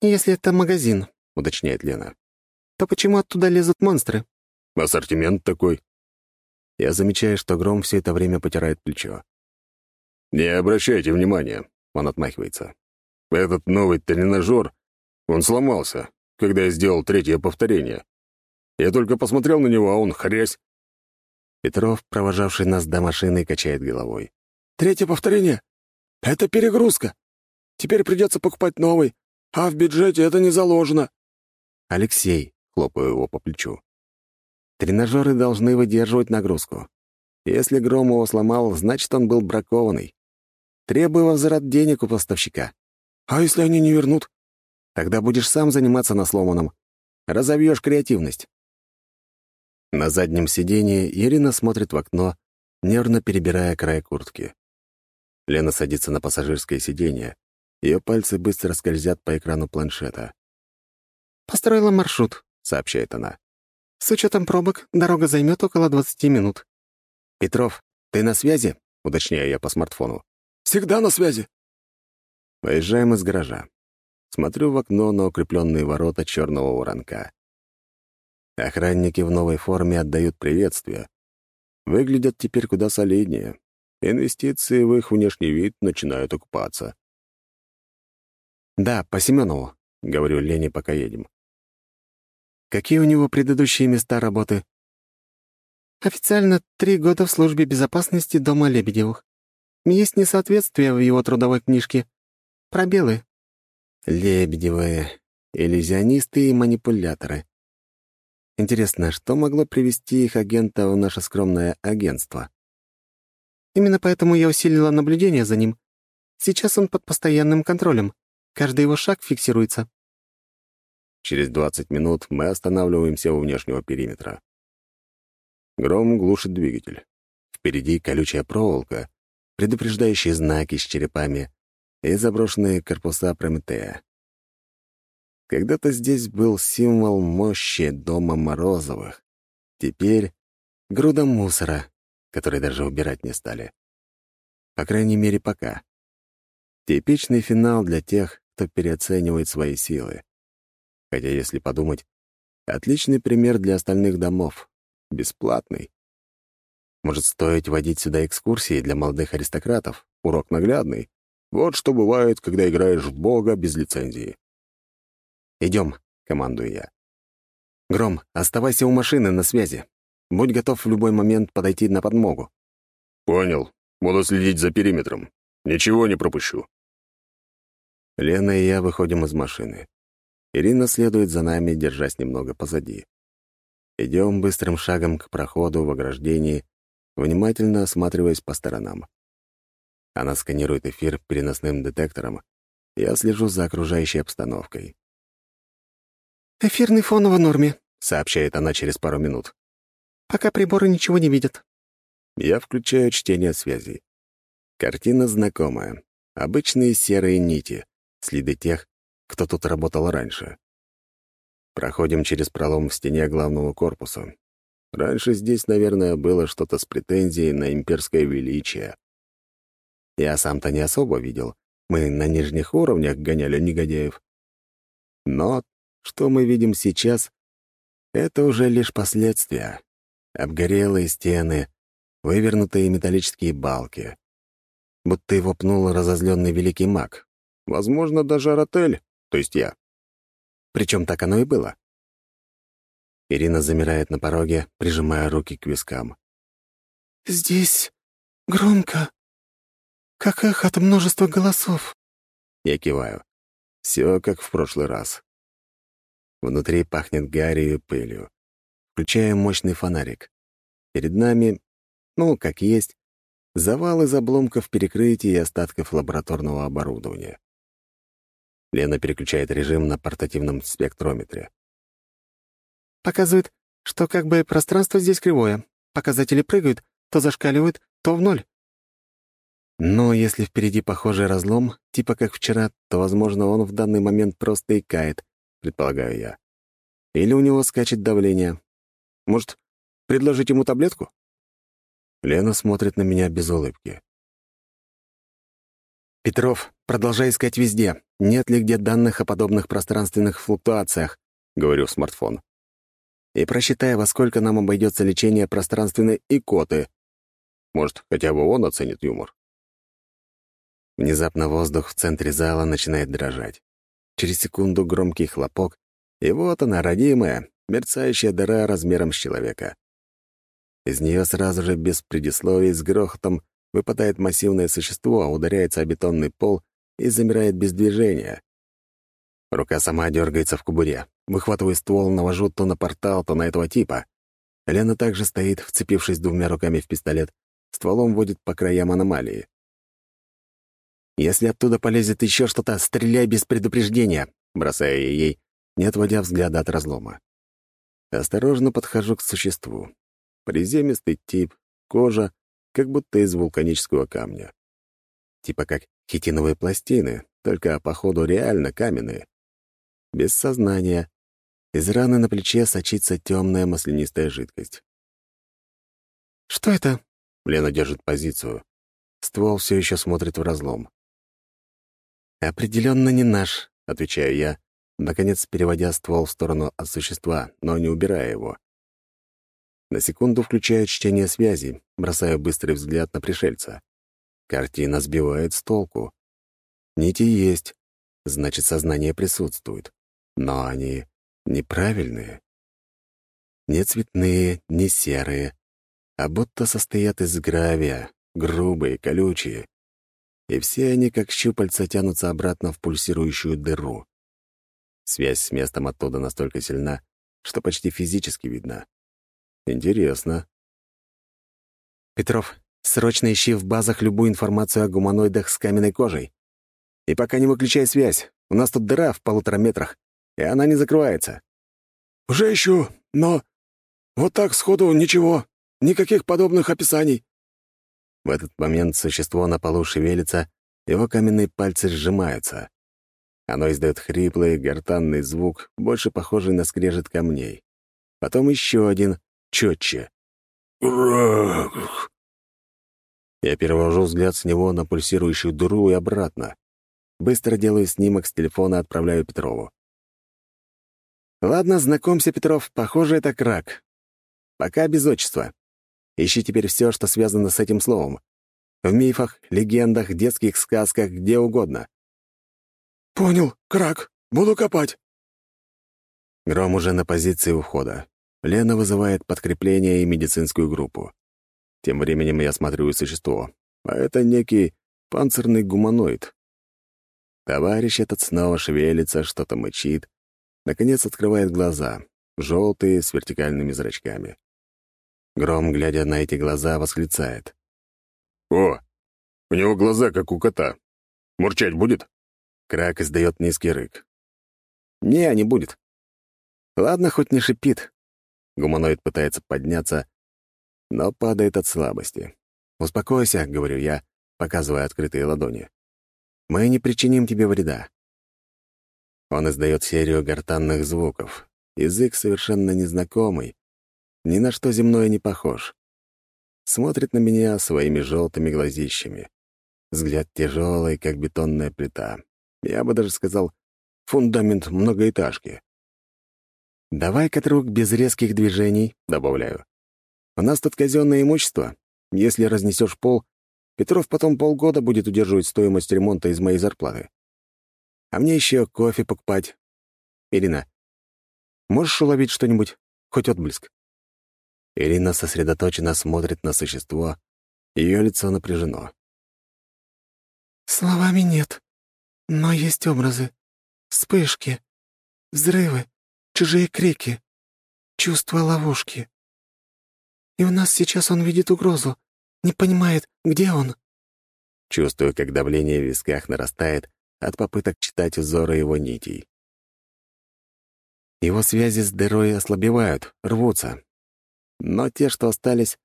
«Если это магазин», — уточняет Лена, «то почему оттуда лезут монстры?» «Ассортимент такой». Я замечаю, что Гром все это время потирает плечо. «Не обращайте внимания», — он отмахивается. «Этот новый тренажер, он сломался, когда я сделал третье повторение. Я только посмотрел на него, а он хрясь». Петров, провожавший нас до машины, качает головой. «Третье повторение? Это перегрузка. Теперь придется покупать новый, а в бюджете это не заложено». «Алексей», — хлопаю его по плечу. «Тренажеры должны выдерживать нагрузку. Если Гром его сломал, значит, он был бракованный. Требую возврат денег у поставщика. А если они не вернут? Тогда будешь сам заниматься на сломанном. Разовьешь креативность. На заднем сидении Ирина смотрит в окно, нервно перебирая край куртки. Лена садится на пассажирское сиденье. Ее пальцы быстро скользят по экрану планшета. «Построила маршрут», — сообщает она. «С учетом пробок дорога займет около 20 минут». «Петров, ты на связи?» — уточняю я по смартфону. Всегда на связи». Выезжаем из гаража. Смотрю в окно на укрепленные ворота черного воронка. Охранники в новой форме отдают приветствие. Выглядят теперь куда солиднее. Инвестиции в их внешний вид начинают окупаться. «Да, по Семенову», — говорю Лене, пока едем. «Какие у него предыдущие места работы?» «Официально три года в службе безопасности дома Лебедевых. Есть несоответствие в его трудовой книжке. Пробелы. Лебедевы, иллюзионисты и манипуляторы. Интересно, что могло привести их агента в наше скромное агентство? Именно поэтому я усилила наблюдение за ним. Сейчас он под постоянным контролем. Каждый его шаг фиксируется. Через 20 минут мы останавливаемся у внешнего периметра. Гром глушит двигатель. Впереди колючая проволока, предупреждающие знаки с черепами и заброшенные корпуса Прометея. Когда-то здесь был символ мощи дома Морозовых. Теперь груда мусора, который даже убирать не стали. По крайней мере, пока. Типичный финал для тех, кто переоценивает свои силы. Хотя, если подумать, отличный пример для остальных домов. Бесплатный. Может, стоит водить сюда экскурсии для молодых аристократов? Урок наглядный. Вот что бывает, когда играешь в Бога без лицензии. «Идем», — командую я. «Гром, оставайся у машины на связи. Будь готов в любой момент подойти на подмогу». «Понял. Буду следить за периметром. Ничего не пропущу». Лена и я выходим из машины. Ирина следует за нами, держась немного позади. Идем быстрым шагом к проходу в ограждении, внимательно осматриваясь по сторонам. Она сканирует эфир переносным детектором. Я слежу за окружающей обстановкой. «Эфирный фон в норме», — сообщает она через пару минут. «Пока приборы ничего не видят». Я включаю чтение связи. Картина знакомая. Обычные серые нити, следы тех, кто тут работал раньше. Проходим через пролом в стене главного корпуса. Раньше здесь, наверное, было что-то с претензией на имперское величие. Я сам-то не особо видел. Мы на нижних уровнях гоняли негодяев. Но что мы видим сейчас, это уже лишь последствия. Обгорелые стены, вывернутые металлические балки. Будто его пнул разозленный великий маг. Возможно, даже Аратель, то есть я. Причем так оно и было. Ирина замирает на пороге, прижимая руки к вискам. «Здесь громко, как эхо от множества голосов». Я киваю. Все как в прошлый раз. Внутри пахнет гарью и пылью. Включаем мощный фонарик. Перед нами, ну, как есть, завал из обломков перекрытий и остатков лабораторного оборудования. Лена переключает режим на портативном спектрометре. Показывает, что как бы пространство здесь кривое. Показатели прыгают, то зашкаливают, то в ноль. Но если впереди похожий разлом, типа как вчера, то, возможно, он в данный момент просто икает, предполагаю я. Или у него скачет давление. Может, предложить ему таблетку? Лена смотрит на меня без улыбки. «Петров, продолжай искать везде. Нет ли где данных о подобных пространственных флуктуациях?» — говорю в смартфон и просчитай, во сколько нам обойдется лечение пространственной икоты. Может, хотя бы он оценит юмор. Внезапно воздух в центре зала начинает дрожать. Через секунду громкий хлопок, и вот она, родимая, мерцающая дыра размером с человека. Из нее сразу же, без предисловий, с грохотом выпадает массивное существо, ударяется о бетонный пол и замирает без движения. Рука сама дергается в кубуре. Выхватываю ствол, навожу то на портал, то на этого типа. Лена также стоит, вцепившись двумя руками в пистолет, стволом водит по краям аномалии. «Если оттуда полезет еще что-то, стреляй без предупреждения», бросая ей, не отводя взгляда от разлома. Осторожно подхожу к существу. Приземистый тип, кожа, как будто из вулканического камня. Типа как хитиновые пластины, только походу реально каменные. Без сознания, из раны на плече сочится темная маслянистая жидкость. «Что это?» — Лена держит позицию. Ствол все еще смотрит в разлом. «Определенно не наш», — отвечаю я, наконец переводя ствол в сторону от существа, но не убирая его. На секунду включаю чтение связи, бросаю быстрый взгляд на пришельца. Картина сбивает с толку. Нити есть, значит, сознание присутствует. Но они неправильные. Не цветные, не серые, а будто состоят из гравия, грубые, колючие. И все они, как щупальца, тянутся обратно в пульсирующую дыру. Связь с местом оттуда настолько сильна, что почти физически видна. Интересно. Петров, срочно ищи в базах любую информацию о гуманоидах с каменной кожей. И пока не выключай связь. У нас тут дыра в полутора метрах, и она не закрывается. «Уже ищу, но вот так сходу ничего, никаких подобных описаний». В этот момент существо на полу шевелится, его каменные пальцы сжимаются. Оно издает хриплый, гортанный звук, больше похожий на скрежет камней. Потом еще один, четче. Я перевожу взгляд с него на пульсирующую дыру и обратно. Быстро делаю снимок с телефона и отправляю Петрову. «Ладно, знакомься, Петров, похоже, это крак. Пока без отчества. Ищи теперь все, что связано с этим словом. В мифах, легендах, детских сказках, где угодно». «Понял, крак. Буду копать». Гром уже на позиции ухода. Лена вызывает подкрепление и медицинскую группу. Тем временем я смотрю существо. А это некий панцирный гуманоид. Товарищ этот снова шевелится, что-то мычит, Наконец открывает глаза, желтые, с вертикальными зрачками. Гром, глядя на эти глаза, восклицает. «О, у него глаза, как у кота. Мурчать будет?» Крак издает низкий рык. «Не, не будет. Ладно, хоть не шипит». Гуманоид пытается подняться, но падает от слабости. «Успокойся», — говорю я, показывая открытые ладони. «Мы не причиним тебе вреда. Он издает серию гортанных звуков. Язык совершенно незнакомый, ни на что земное не похож. Смотрит на меня своими желтыми глазищами. Взгляд тяжелый, как бетонная плита. Я бы даже сказал, фундамент многоэтажки. «Давай-ка, друг, без резких движений», — добавляю. «У нас тут казенное имущество. Если разнесешь пол, Петров потом полгода будет удерживать стоимость ремонта из моей зарплаты. А мне еще кофе покупать. Ирина, можешь уловить что-нибудь? Хоть отблеск?» Ирина сосредоточенно смотрит на существо. Ее лицо напряжено. «Словами нет, но есть образы. Вспышки, взрывы, чужие крики, чувство ловушки. И у нас сейчас он видит угрозу, не понимает, где он». Чувствую, как давление в висках нарастает от попыток читать узоры его нитей. Его связи с дырой ослабевают, рвутся. Но те, что остались...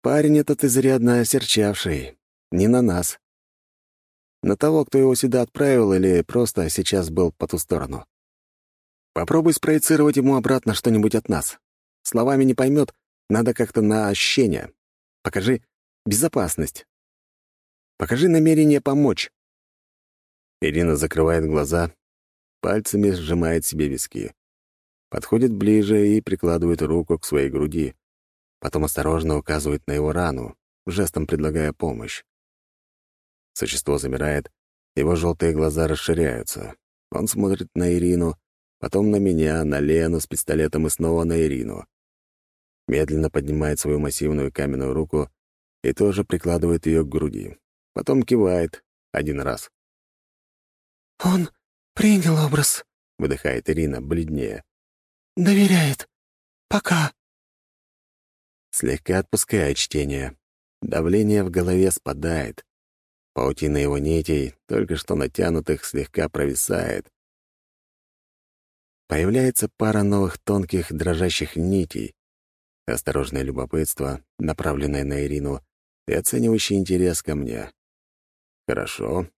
Парень этот изрядно осерчавший. Не на нас на того, кто его сюда отправил или просто сейчас был по ту сторону. Попробуй спроецировать ему обратно что-нибудь от нас. Словами не поймет, надо как-то на ощущение. Покажи безопасность. Покажи намерение помочь. Ирина закрывает глаза, пальцами сжимает себе виски. Подходит ближе и прикладывает руку к своей груди. Потом осторожно указывает на его рану, жестом предлагая помощь. Существо замирает, его желтые глаза расширяются. Он смотрит на Ирину, потом на меня, на Лену с пистолетом и снова на Ирину. Медленно поднимает свою массивную каменную руку и тоже прикладывает ее к груди. Потом кивает один раз. «Он принял образ», — выдыхает Ирина, бледнее. «Доверяет. Пока». Слегка отпускает чтение. Давление в голове спадает. Паутина его нитей, только что натянутых, слегка провисает. Появляется пара новых тонких дрожащих нитей. Осторожное любопытство, направленное на Ирину, и оценивающий интерес ко мне. Хорошо.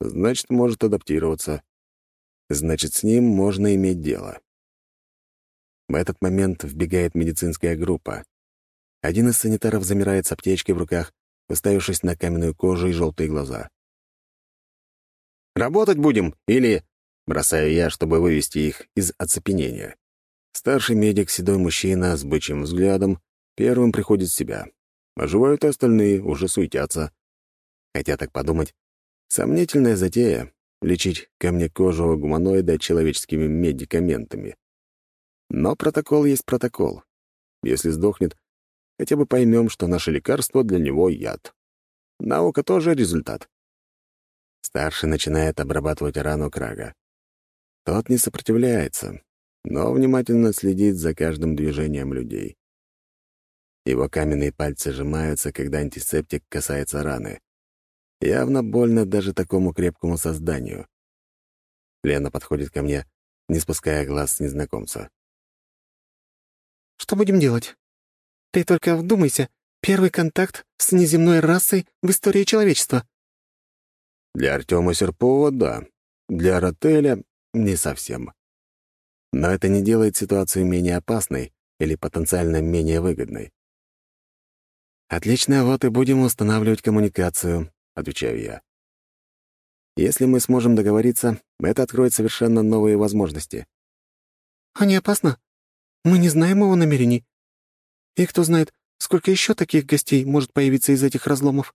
Значит, может адаптироваться. Значит, с ним можно иметь дело. В этот момент вбегает медицинская группа. Один из санитаров замирает с аптечкой в руках, уставившись на каменную кожу и желтые глаза. «Работать будем или...» — бросаю я, чтобы вывести их из оцепенения. Старший медик, седой мужчина с бычьим взглядом, первым приходит в себя. Оживают остальные, уже суетятся. Хотя так подумать, сомнительная затея — лечить камнекожего гуманоида человеческими медикаментами. Но протокол есть протокол. Если сдохнет, хотя бы поймем, что наше лекарство для него — яд. Наука тоже результат. Старший начинает обрабатывать рану Крага. Тот не сопротивляется, но внимательно следит за каждым движением людей. Его каменные пальцы сжимаются, когда антисептик касается раны. Явно больно даже такому крепкому созданию. Лена подходит ко мне, не спуская глаз с незнакомца. «Что будем делать?» Ты только вдумайся, первый контакт с неземной расой в истории человечества. Для Артема Серпова — да. Для Ротеля — не совсем. Но это не делает ситуацию менее опасной или потенциально менее выгодной. «Отлично, вот и будем устанавливать коммуникацию», — отвечаю я. «Если мы сможем договориться, это откроет совершенно новые возможности». «А не опасно? Мы не знаем его намерений. И кто знает, сколько еще таких гостей может появиться из этих разломов?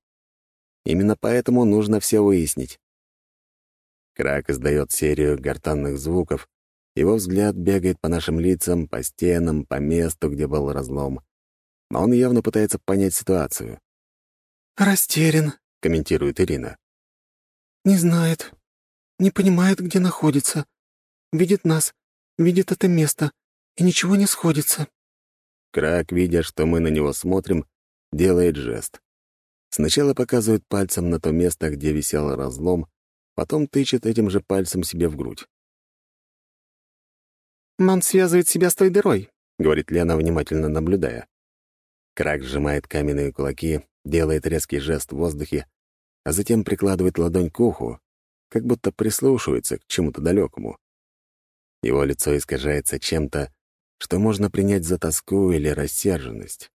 Именно поэтому нужно все выяснить. Крак издает серию гортанных звуков. Его взгляд бегает по нашим лицам, по стенам, по месту, где был разлом. Но он явно пытается понять ситуацию. «Растерян», — комментирует Ирина. «Не знает, не понимает, где находится. Видит нас, видит это место, и ничего не сходится». Крак, видя, что мы на него смотрим, делает жест. Сначала показывает пальцем на то место, где висел разлом, потом тычет этим же пальцем себе в грудь. «Он связывает себя с той дырой», — говорит Лена, внимательно наблюдая. Крак сжимает каменные кулаки, делает резкий жест в воздухе, а затем прикладывает ладонь к уху, как будто прислушивается к чему-то далекому. Его лицо искажается чем-то, что можно принять за тоску или рассерженность.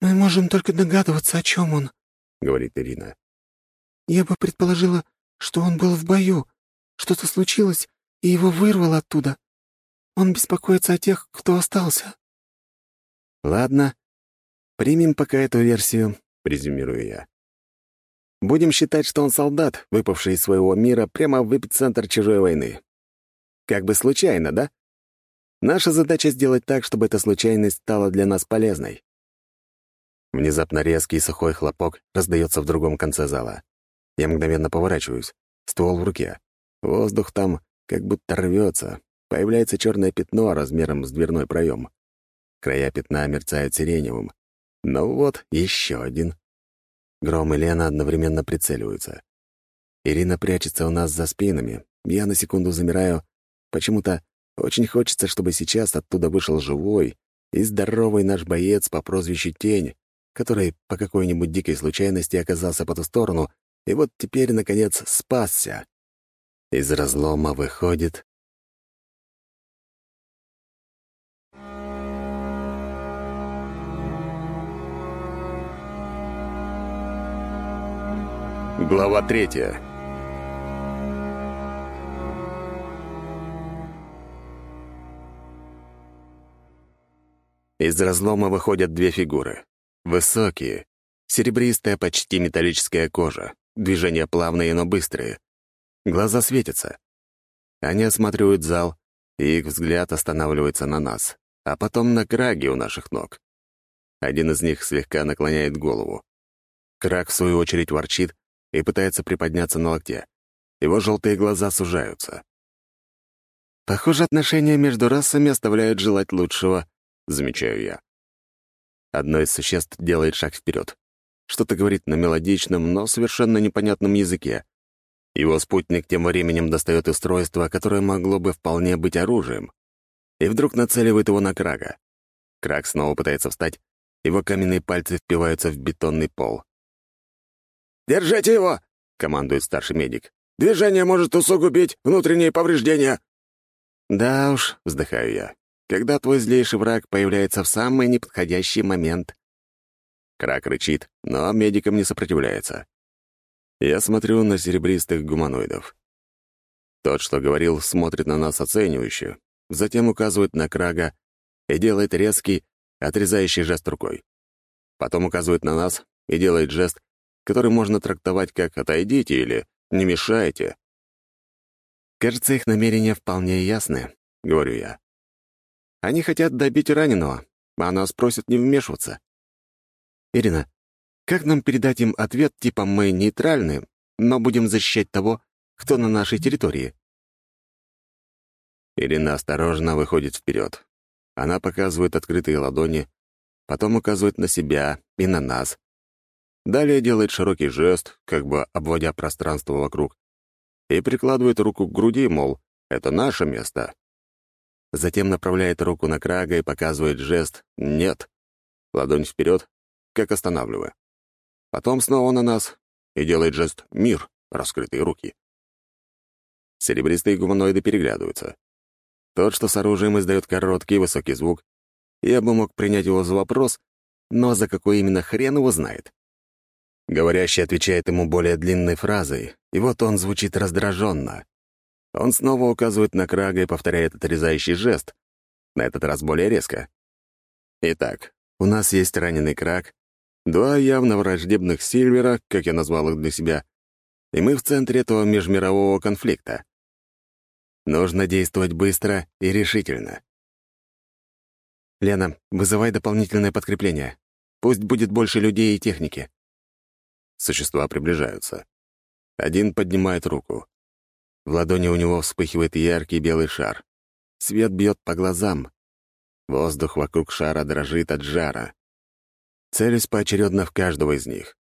«Мы можем только догадываться, о чем он», — говорит Ирина. «Я бы предположила, что он был в бою. Что-то случилось, и его вырвало оттуда. Он беспокоится о тех, кто остался». «Ладно, примем пока эту версию», — презюмирую я. «Будем считать, что он солдат, выпавший из своего мира прямо в эпицентр чужой войны. Как бы случайно, да? Наша задача — сделать так, чтобы эта случайность стала для нас полезной». Внезапно резкий сухой хлопок раздается в другом конце зала. Я мгновенно поворачиваюсь. Ствол в руке. Воздух там как будто рвется. Появляется черное пятно размером с дверной проем. Края пятна мерцают сиреневым. Ну вот, еще один. Гром и Лена одновременно прицеливаются. Ирина прячется у нас за спинами. Я на секунду замираю. Почему-то очень хочется, чтобы сейчас оттуда вышел живой и здоровый наш боец по прозвищу Тень, который по какой-нибудь дикой случайности оказался по ту сторону и вот теперь, наконец, спасся. Из разлома выходит... Глава третья. Из разлома выходят две фигуры. Высокие, серебристая, почти металлическая кожа, движения плавные, но быстрые. Глаза светятся. Они осматривают зал, и их взгляд останавливается на нас, а потом на краге у наших ног. Один из них слегка наклоняет голову. Крак, в свою очередь, ворчит и пытается приподняться на локте. Его желтые глаза сужаются. «Похоже, отношения между расами оставляют желать лучшего», — замечаю я. Одно из существ делает шаг вперед. Что-то говорит на мелодичном, но совершенно непонятном языке. Его спутник тем временем достает устройство, которое могло бы вполне быть оружием, и вдруг нацеливает его на Крага. Краг снова пытается встать, его каменные пальцы впиваются в бетонный пол. «Держите его!» — командует старший медик. «Движение может усугубить внутренние повреждения». «Да уж», — вздыхаю я, — «когда твой злейший враг появляется в самый неподходящий момент». Крак рычит, но медикам не сопротивляется. Я смотрю на серебристых гуманоидов. Тот, что говорил, смотрит на нас оценивающе, затем указывает на Крага и делает резкий, отрезающий жест рукой. Потом указывает на нас и делает жест, который можно трактовать как «отойдите» или «не мешайте». «Кажется, их намерения вполне ясны», — говорю я. «Они хотят добить раненого, а нас просят не вмешиваться». «Ирина, как нам передать им ответ типа «мы нейтральны», но будем защищать того, кто на нашей территории?» Ирина осторожно выходит вперед. Она показывает открытые ладони, потом указывает на себя и на нас. Далее делает широкий жест, как бы обводя пространство вокруг, и прикладывает руку к груди, мол, это наше место. Затем направляет руку на Крага и показывает жест «нет». Ладонь вперед, как останавливая. Потом снова на нас и делает жест «Мир», раскрытые руки. Серебристые гуманоиды переглядываются. Тот, что с оружием издает короткий высокий звук, я бы мог принять его за вопрос, но за какой именно хрен его знает. Говорящий отвечает ему более длинной фразой, и вот он звучит раздраженно. Он снова указывает на Крага и повторяет отрезающий жест, на этот раз более резко. Итак, у нас есть раненый Краг, Два явно враждебных Сильвера, как я назвал их для себя, и мы в центре этого межмирового конфликта. Нужно действовать быстро и решительно. «Лена, вызывай дополнительное подкрепление. Пусть будет больше людей и техники». Существа приближаются. Один поднимает руку. В ладони у него вспыхивает яркий белый шар. Свет бьет по глазам. Воздух вокруг шара дрожит от жара целясь поочередно в каждого из них.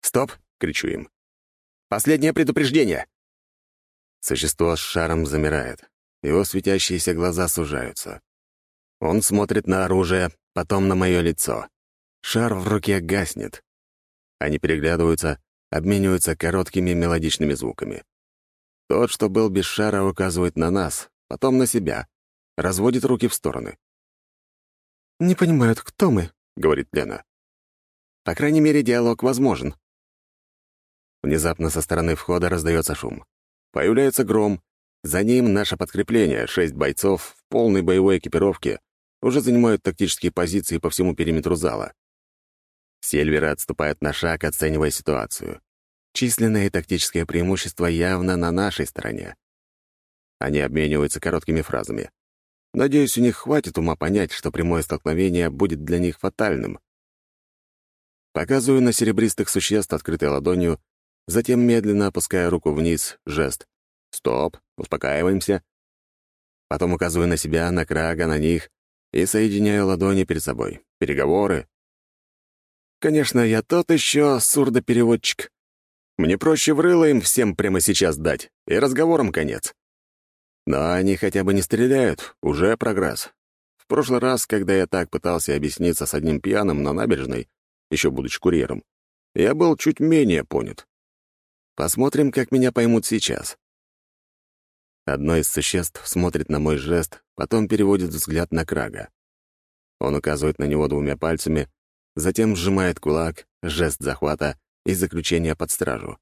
«Стоп!» — кричу им. «Последнее предупреждение!» Существо с шаром замирает. Его светящиеся глаза сужаются. Он смотрит на оружие, потом на мое лицо. Шар в руке гаснет. Они переглядываются, обмениваются короткими мелодичными звуками. Тот, что был без шара, указывает на нас, потом на себя, разводит руки в стороны. «Не понимают, кто мы?» — говорит Лена. «По крайней мере, диалог возможен». Внезапно со стороны входа раздается шум. Появляется гром, За ним наше подкрепление, шесть бойцов в полной боевой экипировке, уже занимают тактические позиции по всему периметру зала. Сельверы отступают на шаг, оценивая ситуацию. Численное и тактическое преимущество явно на нашей стороне. Они обмениваются короткими фразами. Надеюсь, у них хватит ума понять, что прямое столкновение будет для них фатальным. Показываю на серебристых существ открытой ладонью, затем медленно опуская руку вниз, жест. «Стоп, успокаиваемся». Потом указываю на себя, на Крага, на них и соединяю ладони перед собой. Переговоры. Конечно, я тот еще сурдопереводчик. Мне проще врыло им всем прямо сейчас дать, и разговором конец. Но они хотя бы не стреляют, уже прогресс. В прошлый раз, когда я так пытался объясниться с одним пьяным на набережной, еще будучи курьером, я был чуть менее понят. Посмотрим, как меня поймут сейчас. Одно из существ смотрит на мой жест, потом переводит взгляд на Крага. Он указывает на него двумя пальцами, затем сжимает кулак, жест захвата и заключения под стражу.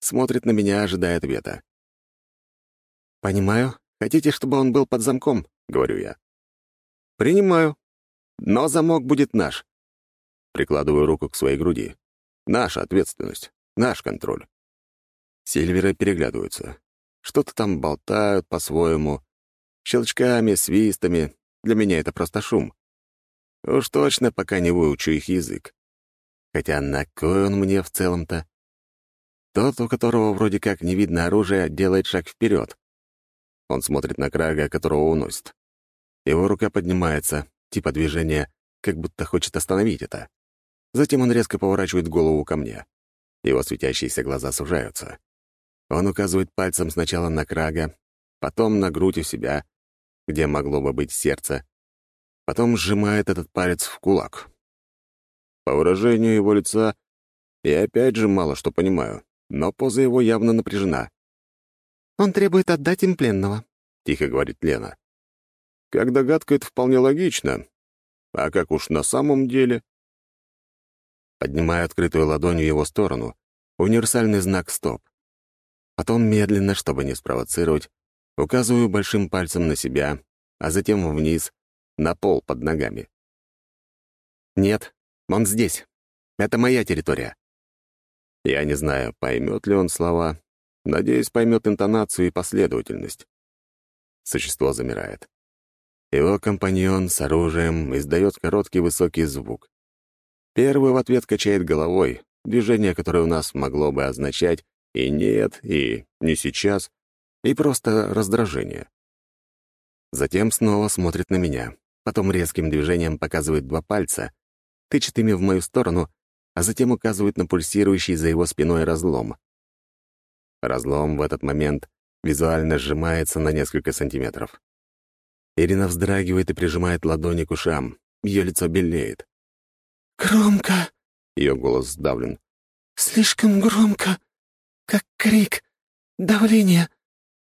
Смотрит на меня, ожидая ответа. «Понимаю. Хотите, чтобы он был под замком?» — говорю я. «Принимаю. Но замок будет наш». Прикладываю руку к своей груди. «Наша ответственность, наш контроль». Сильверы переглядываются. Что-то там болтают по-своему. Щелчками, свистами. Для меня это просто шум. Уж точно пока не выучу их язык. Хотя на кой он мне в целом-то? Тот, у которого вроде как не видно оружия, делает шаг вперед. Он смотрит на Крага, которого уносит. Его рука поднимается, типа движения, как будто хочет остановить это. Затем он резко поворачивает голову ко мне. Его светящиеся глаза сужаются. Он указывает пальцем сначала на Крага, потом на грудь у себя, где могло бы быть сердце, потом сжимает этот палец в кулак. По выражению его лица я опять же мало что понимаю, но поза его явно напряжена. «Он требует отдать им пленного», — тихо говорит Лена. Как догадка, это вполне логично. А как уж на самом деле? Поднимаю открытую ладонь в его сторону. Универсальный знак «Стоп». Потом медленно, чтобы не спровоцировать, указываю большим пальцем на себя, а затем вниз, на пол под ногами. «Нет, он здесь. Это моя территория». Я не знаю, поймет ли он слова. Надеюсь, поймет интонацию и последовательность. Существо замирает. Его компаньон с оружием издает короткий высокий звук. Первый в ответ качает головой, движение, которое у нас могло бы означать и нет, и не сейчас, и просто раздражение. Затем снова смотрит на меня, потом резким движением показывает два пальца, тычет ими в мою сторону, а затем указывает на пульсирующий за его спиной разлом. Разлом в этот момент визуально сжимается на несколько сантиметров. Ирина вздрагивает и прижимает ладони к ушам. Ее лицо белеет. «Громко!» — ее голос сдавлен. «Слишком громко!» Как крик. Давление.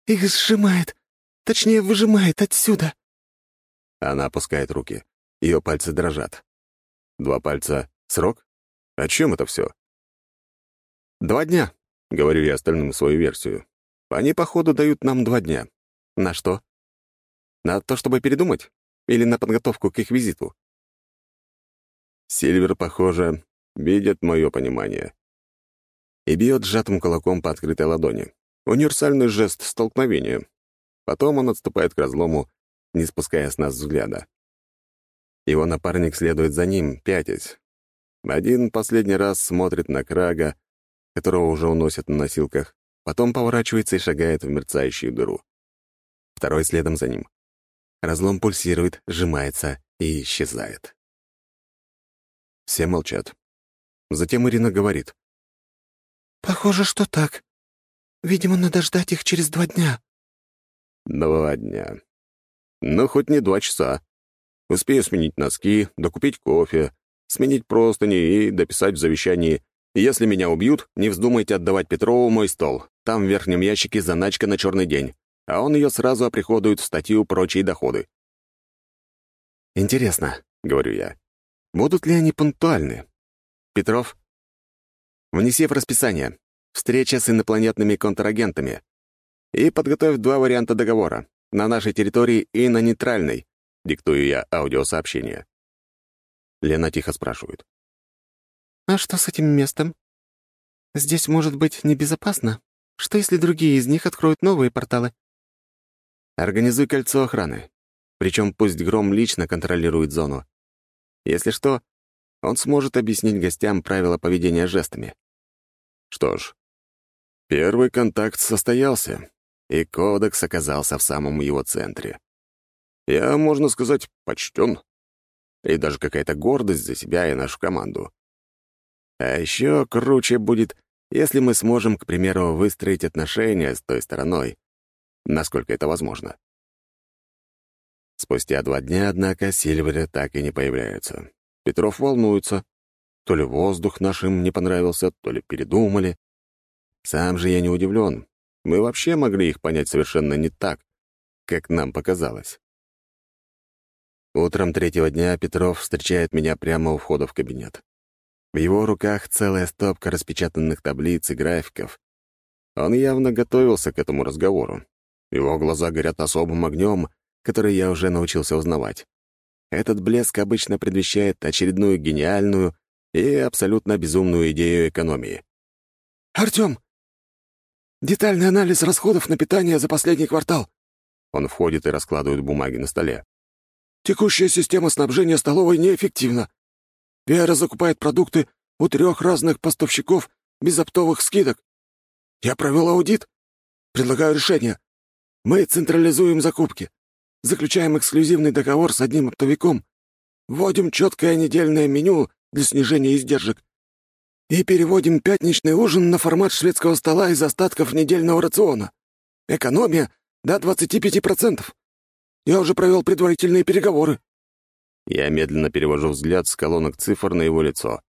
Их сжимает. Точнее, выжимает отсюда. Она опускает руки. Ее пальцы дрожат. Два пальца — срок? О чем это все? «Два дня», — говорю я остальным свою версию. «Они, походу, дают нам два дня. На что? На то, чтобы передумать? Или на подготовку к их визиту?» Сильвер, похоже, видит мое понимание и бьет сжатым кулаком по открытой ладони. Универсальный жест столкновения. Потом он отступает к разлому, не спуская с нас взгляда. Его напарник следует за ним, пятясь. Один последний раз смотрит на Крага, которого уже уносят на носилках, потом поворачивается и шагает в мерцающую дыру. Второй следом за ним. Разлом пульсирует, сжимается и исчезает. Все молчат. Затем Ирина говорит. «Похоже, что так. Видимо, надо ждать их через два дня». «Два дня. Ну, хоть не два часа. Успею сменить носки, докупить кофе, сменить простыни и дописать в завещании «Если меня убьют, не вздумайте отдавать Петрову мой стол. Там в верхнем ящике заначка на черный день, а он ее сразу оприходует в статью «Прочие доходы». «Интересно», — говорю я, — «будут ли они пунктуальны? Петров, Внеси в расписание. Встреча с инопланетными контрагентами. И подготовь два варианта договора. На нашей территории и на нейтральной. Диктую я аудиосообщение. Лена тихо спрашивает. «А что с этим местом? Здесь может быть небезопасно. Что, если другие из них откроют новые порталы?» «Организуй кольцо охраны. Причем пусть Гром лично контролирует зону. Если что, он сможет объяснить гостям правила поведения жестами». Что ж, первый контакт состоялся, и кодекс оказался в самом его центре. Я, можно сказать, почтен. И даже какая-то гордость за себя и нашу команду. А еще круче будет, если мы сможем, к примеру, выстроить отношения с той стороной, насколько это возможно. Спустя два дня, однако, Сильверы так и не появляются. Петров волнуется. То ли воздух нашим не понравился, то ли передумали. Сам же я не удивлен. Мы вообще могли их понять совершенно не так, как нам показалось. Утром третьего дня Петров встречает меня прямо у входа в кабинет. В его руках целая стопка распечатанных таблиц и графиков. Он явно готовился к этому разговору. Его глаза горят особым огнем, который я уже научился узнавать. Этот блеск обычно предвещает очередную гениальную и абсолютно безумную идею экономии. «Артём, детальный анализ расходов на питание за последний квартал». Он входит и раскладывает бумаги на столе. «Текущая система снабжения столовой неэффективна. Вера закупает продукты у трех разных поставщиков без оптовых скидок. Я провел аудит. Предлагаю решение. Мы централизуем закупки, заключаем эксклюзивный договор с одним оптовиком, вводим четкое недельное меню для снижения издержек и переводим пятничный ужин на формат шведского стола из остатков недельного рациона. Экономия до 25%. Я уже провел предварительные переговоры. Я медленно перевожу взгляд с колонок цифр на его лицо.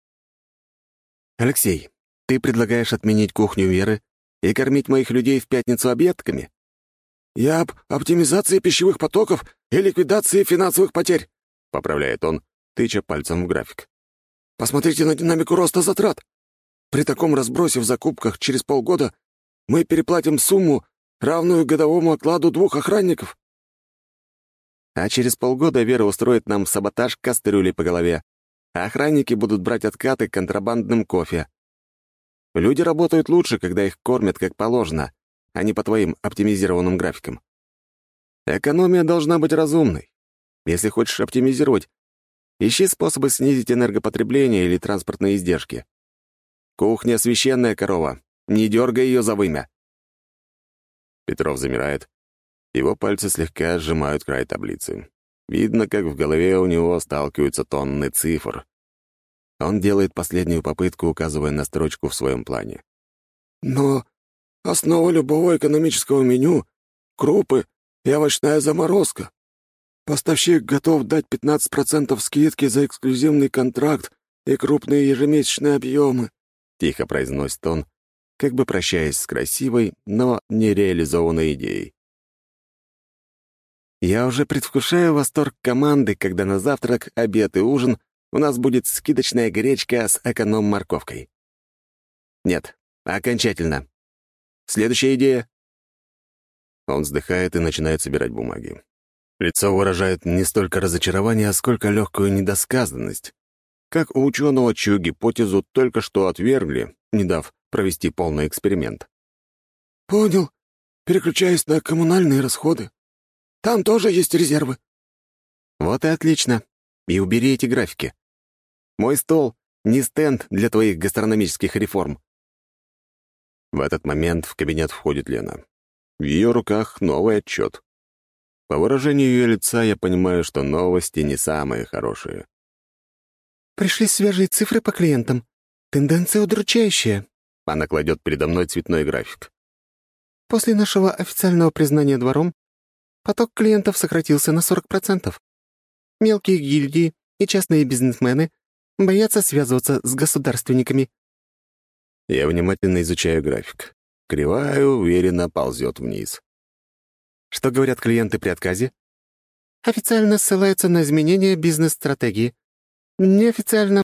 «Алексей, ты предлагаешь отменить кухню Веры и кормить моих людей в пятницу объедками?» «Я об оптимизации пищевых потоков и ликвидации финансовых потерь», — поправляет он, тыча пальцем в график. «Посмотрите на динамику роста затрат. При таком разбросе в закупках через полгода мы переплатим сумму, равную годовому окладу двух охранников. А через полгода Вера устроит нам саботаж кастрюли по голове, а охранники будут брать откаты контрабандным кофе. Люди работают лучше, когда их кормят как положено, а не по твоим оптимизированным графикам. Экономия должна быть разумной. Если хочешь оптимизировать, ищи способы снизить энергопотребление или транспортные издержки. Кухня — священная корова. Не дергай ее за вымя. Петров замирает, его пальцы слегка сжимают край таблицы. Видно, как в голове у него сталкиваются тонны цифр. Он делает последнюю попытку, указывая на строчку в своем плане. «Но основа любого экономического меню — крупы и овощная заморозка. Поставщик готов дать 15% скидки за эксклюзивный контракт и крупные ежемесячные объемы», — тихо произносит он, как бы прощаясь с красивой, но нереализованной идеей. Я уже предвкушаю восторг команды, когда на завтрак, обед и ужин у нас будет скидочная гречка с эконом-морковкой. Нет, окончательно. Следующая идея. Он вздыхает и начинает собирать бумаги. Лицо выражает не столько разочарование, сколько легкую недосказанность. Как у ученого, чью гипотезу только что отвергли, не дав провести полный эксперимент. «Понял. Переключаюсь на коммунальные расходы. Там тоже есть резервы». «Вот и отлично. И убери эти графики. Мой стол — не стенд для твоих гастрономических реформ». В этот момент в кабинет входит Лена. В ее руках новый отчет. По выражению ее лица я понимаю, что новости не самые хорошие. «Пришли свежие цифры по клиентам. Тенденция удручающая». Она кладет передо мной цветной график. «После нашего официального признания двором поток клиентов сократился на 40%. Мелкие гильдии и частные бизнесмены боятся связываться с государственниками. Я внимательно изучаю график. Кривая уверенно ползет вниз. Что говорят клиенты при отказе? Официально ссылаются на изменение бизнес-стратегии. Неофициально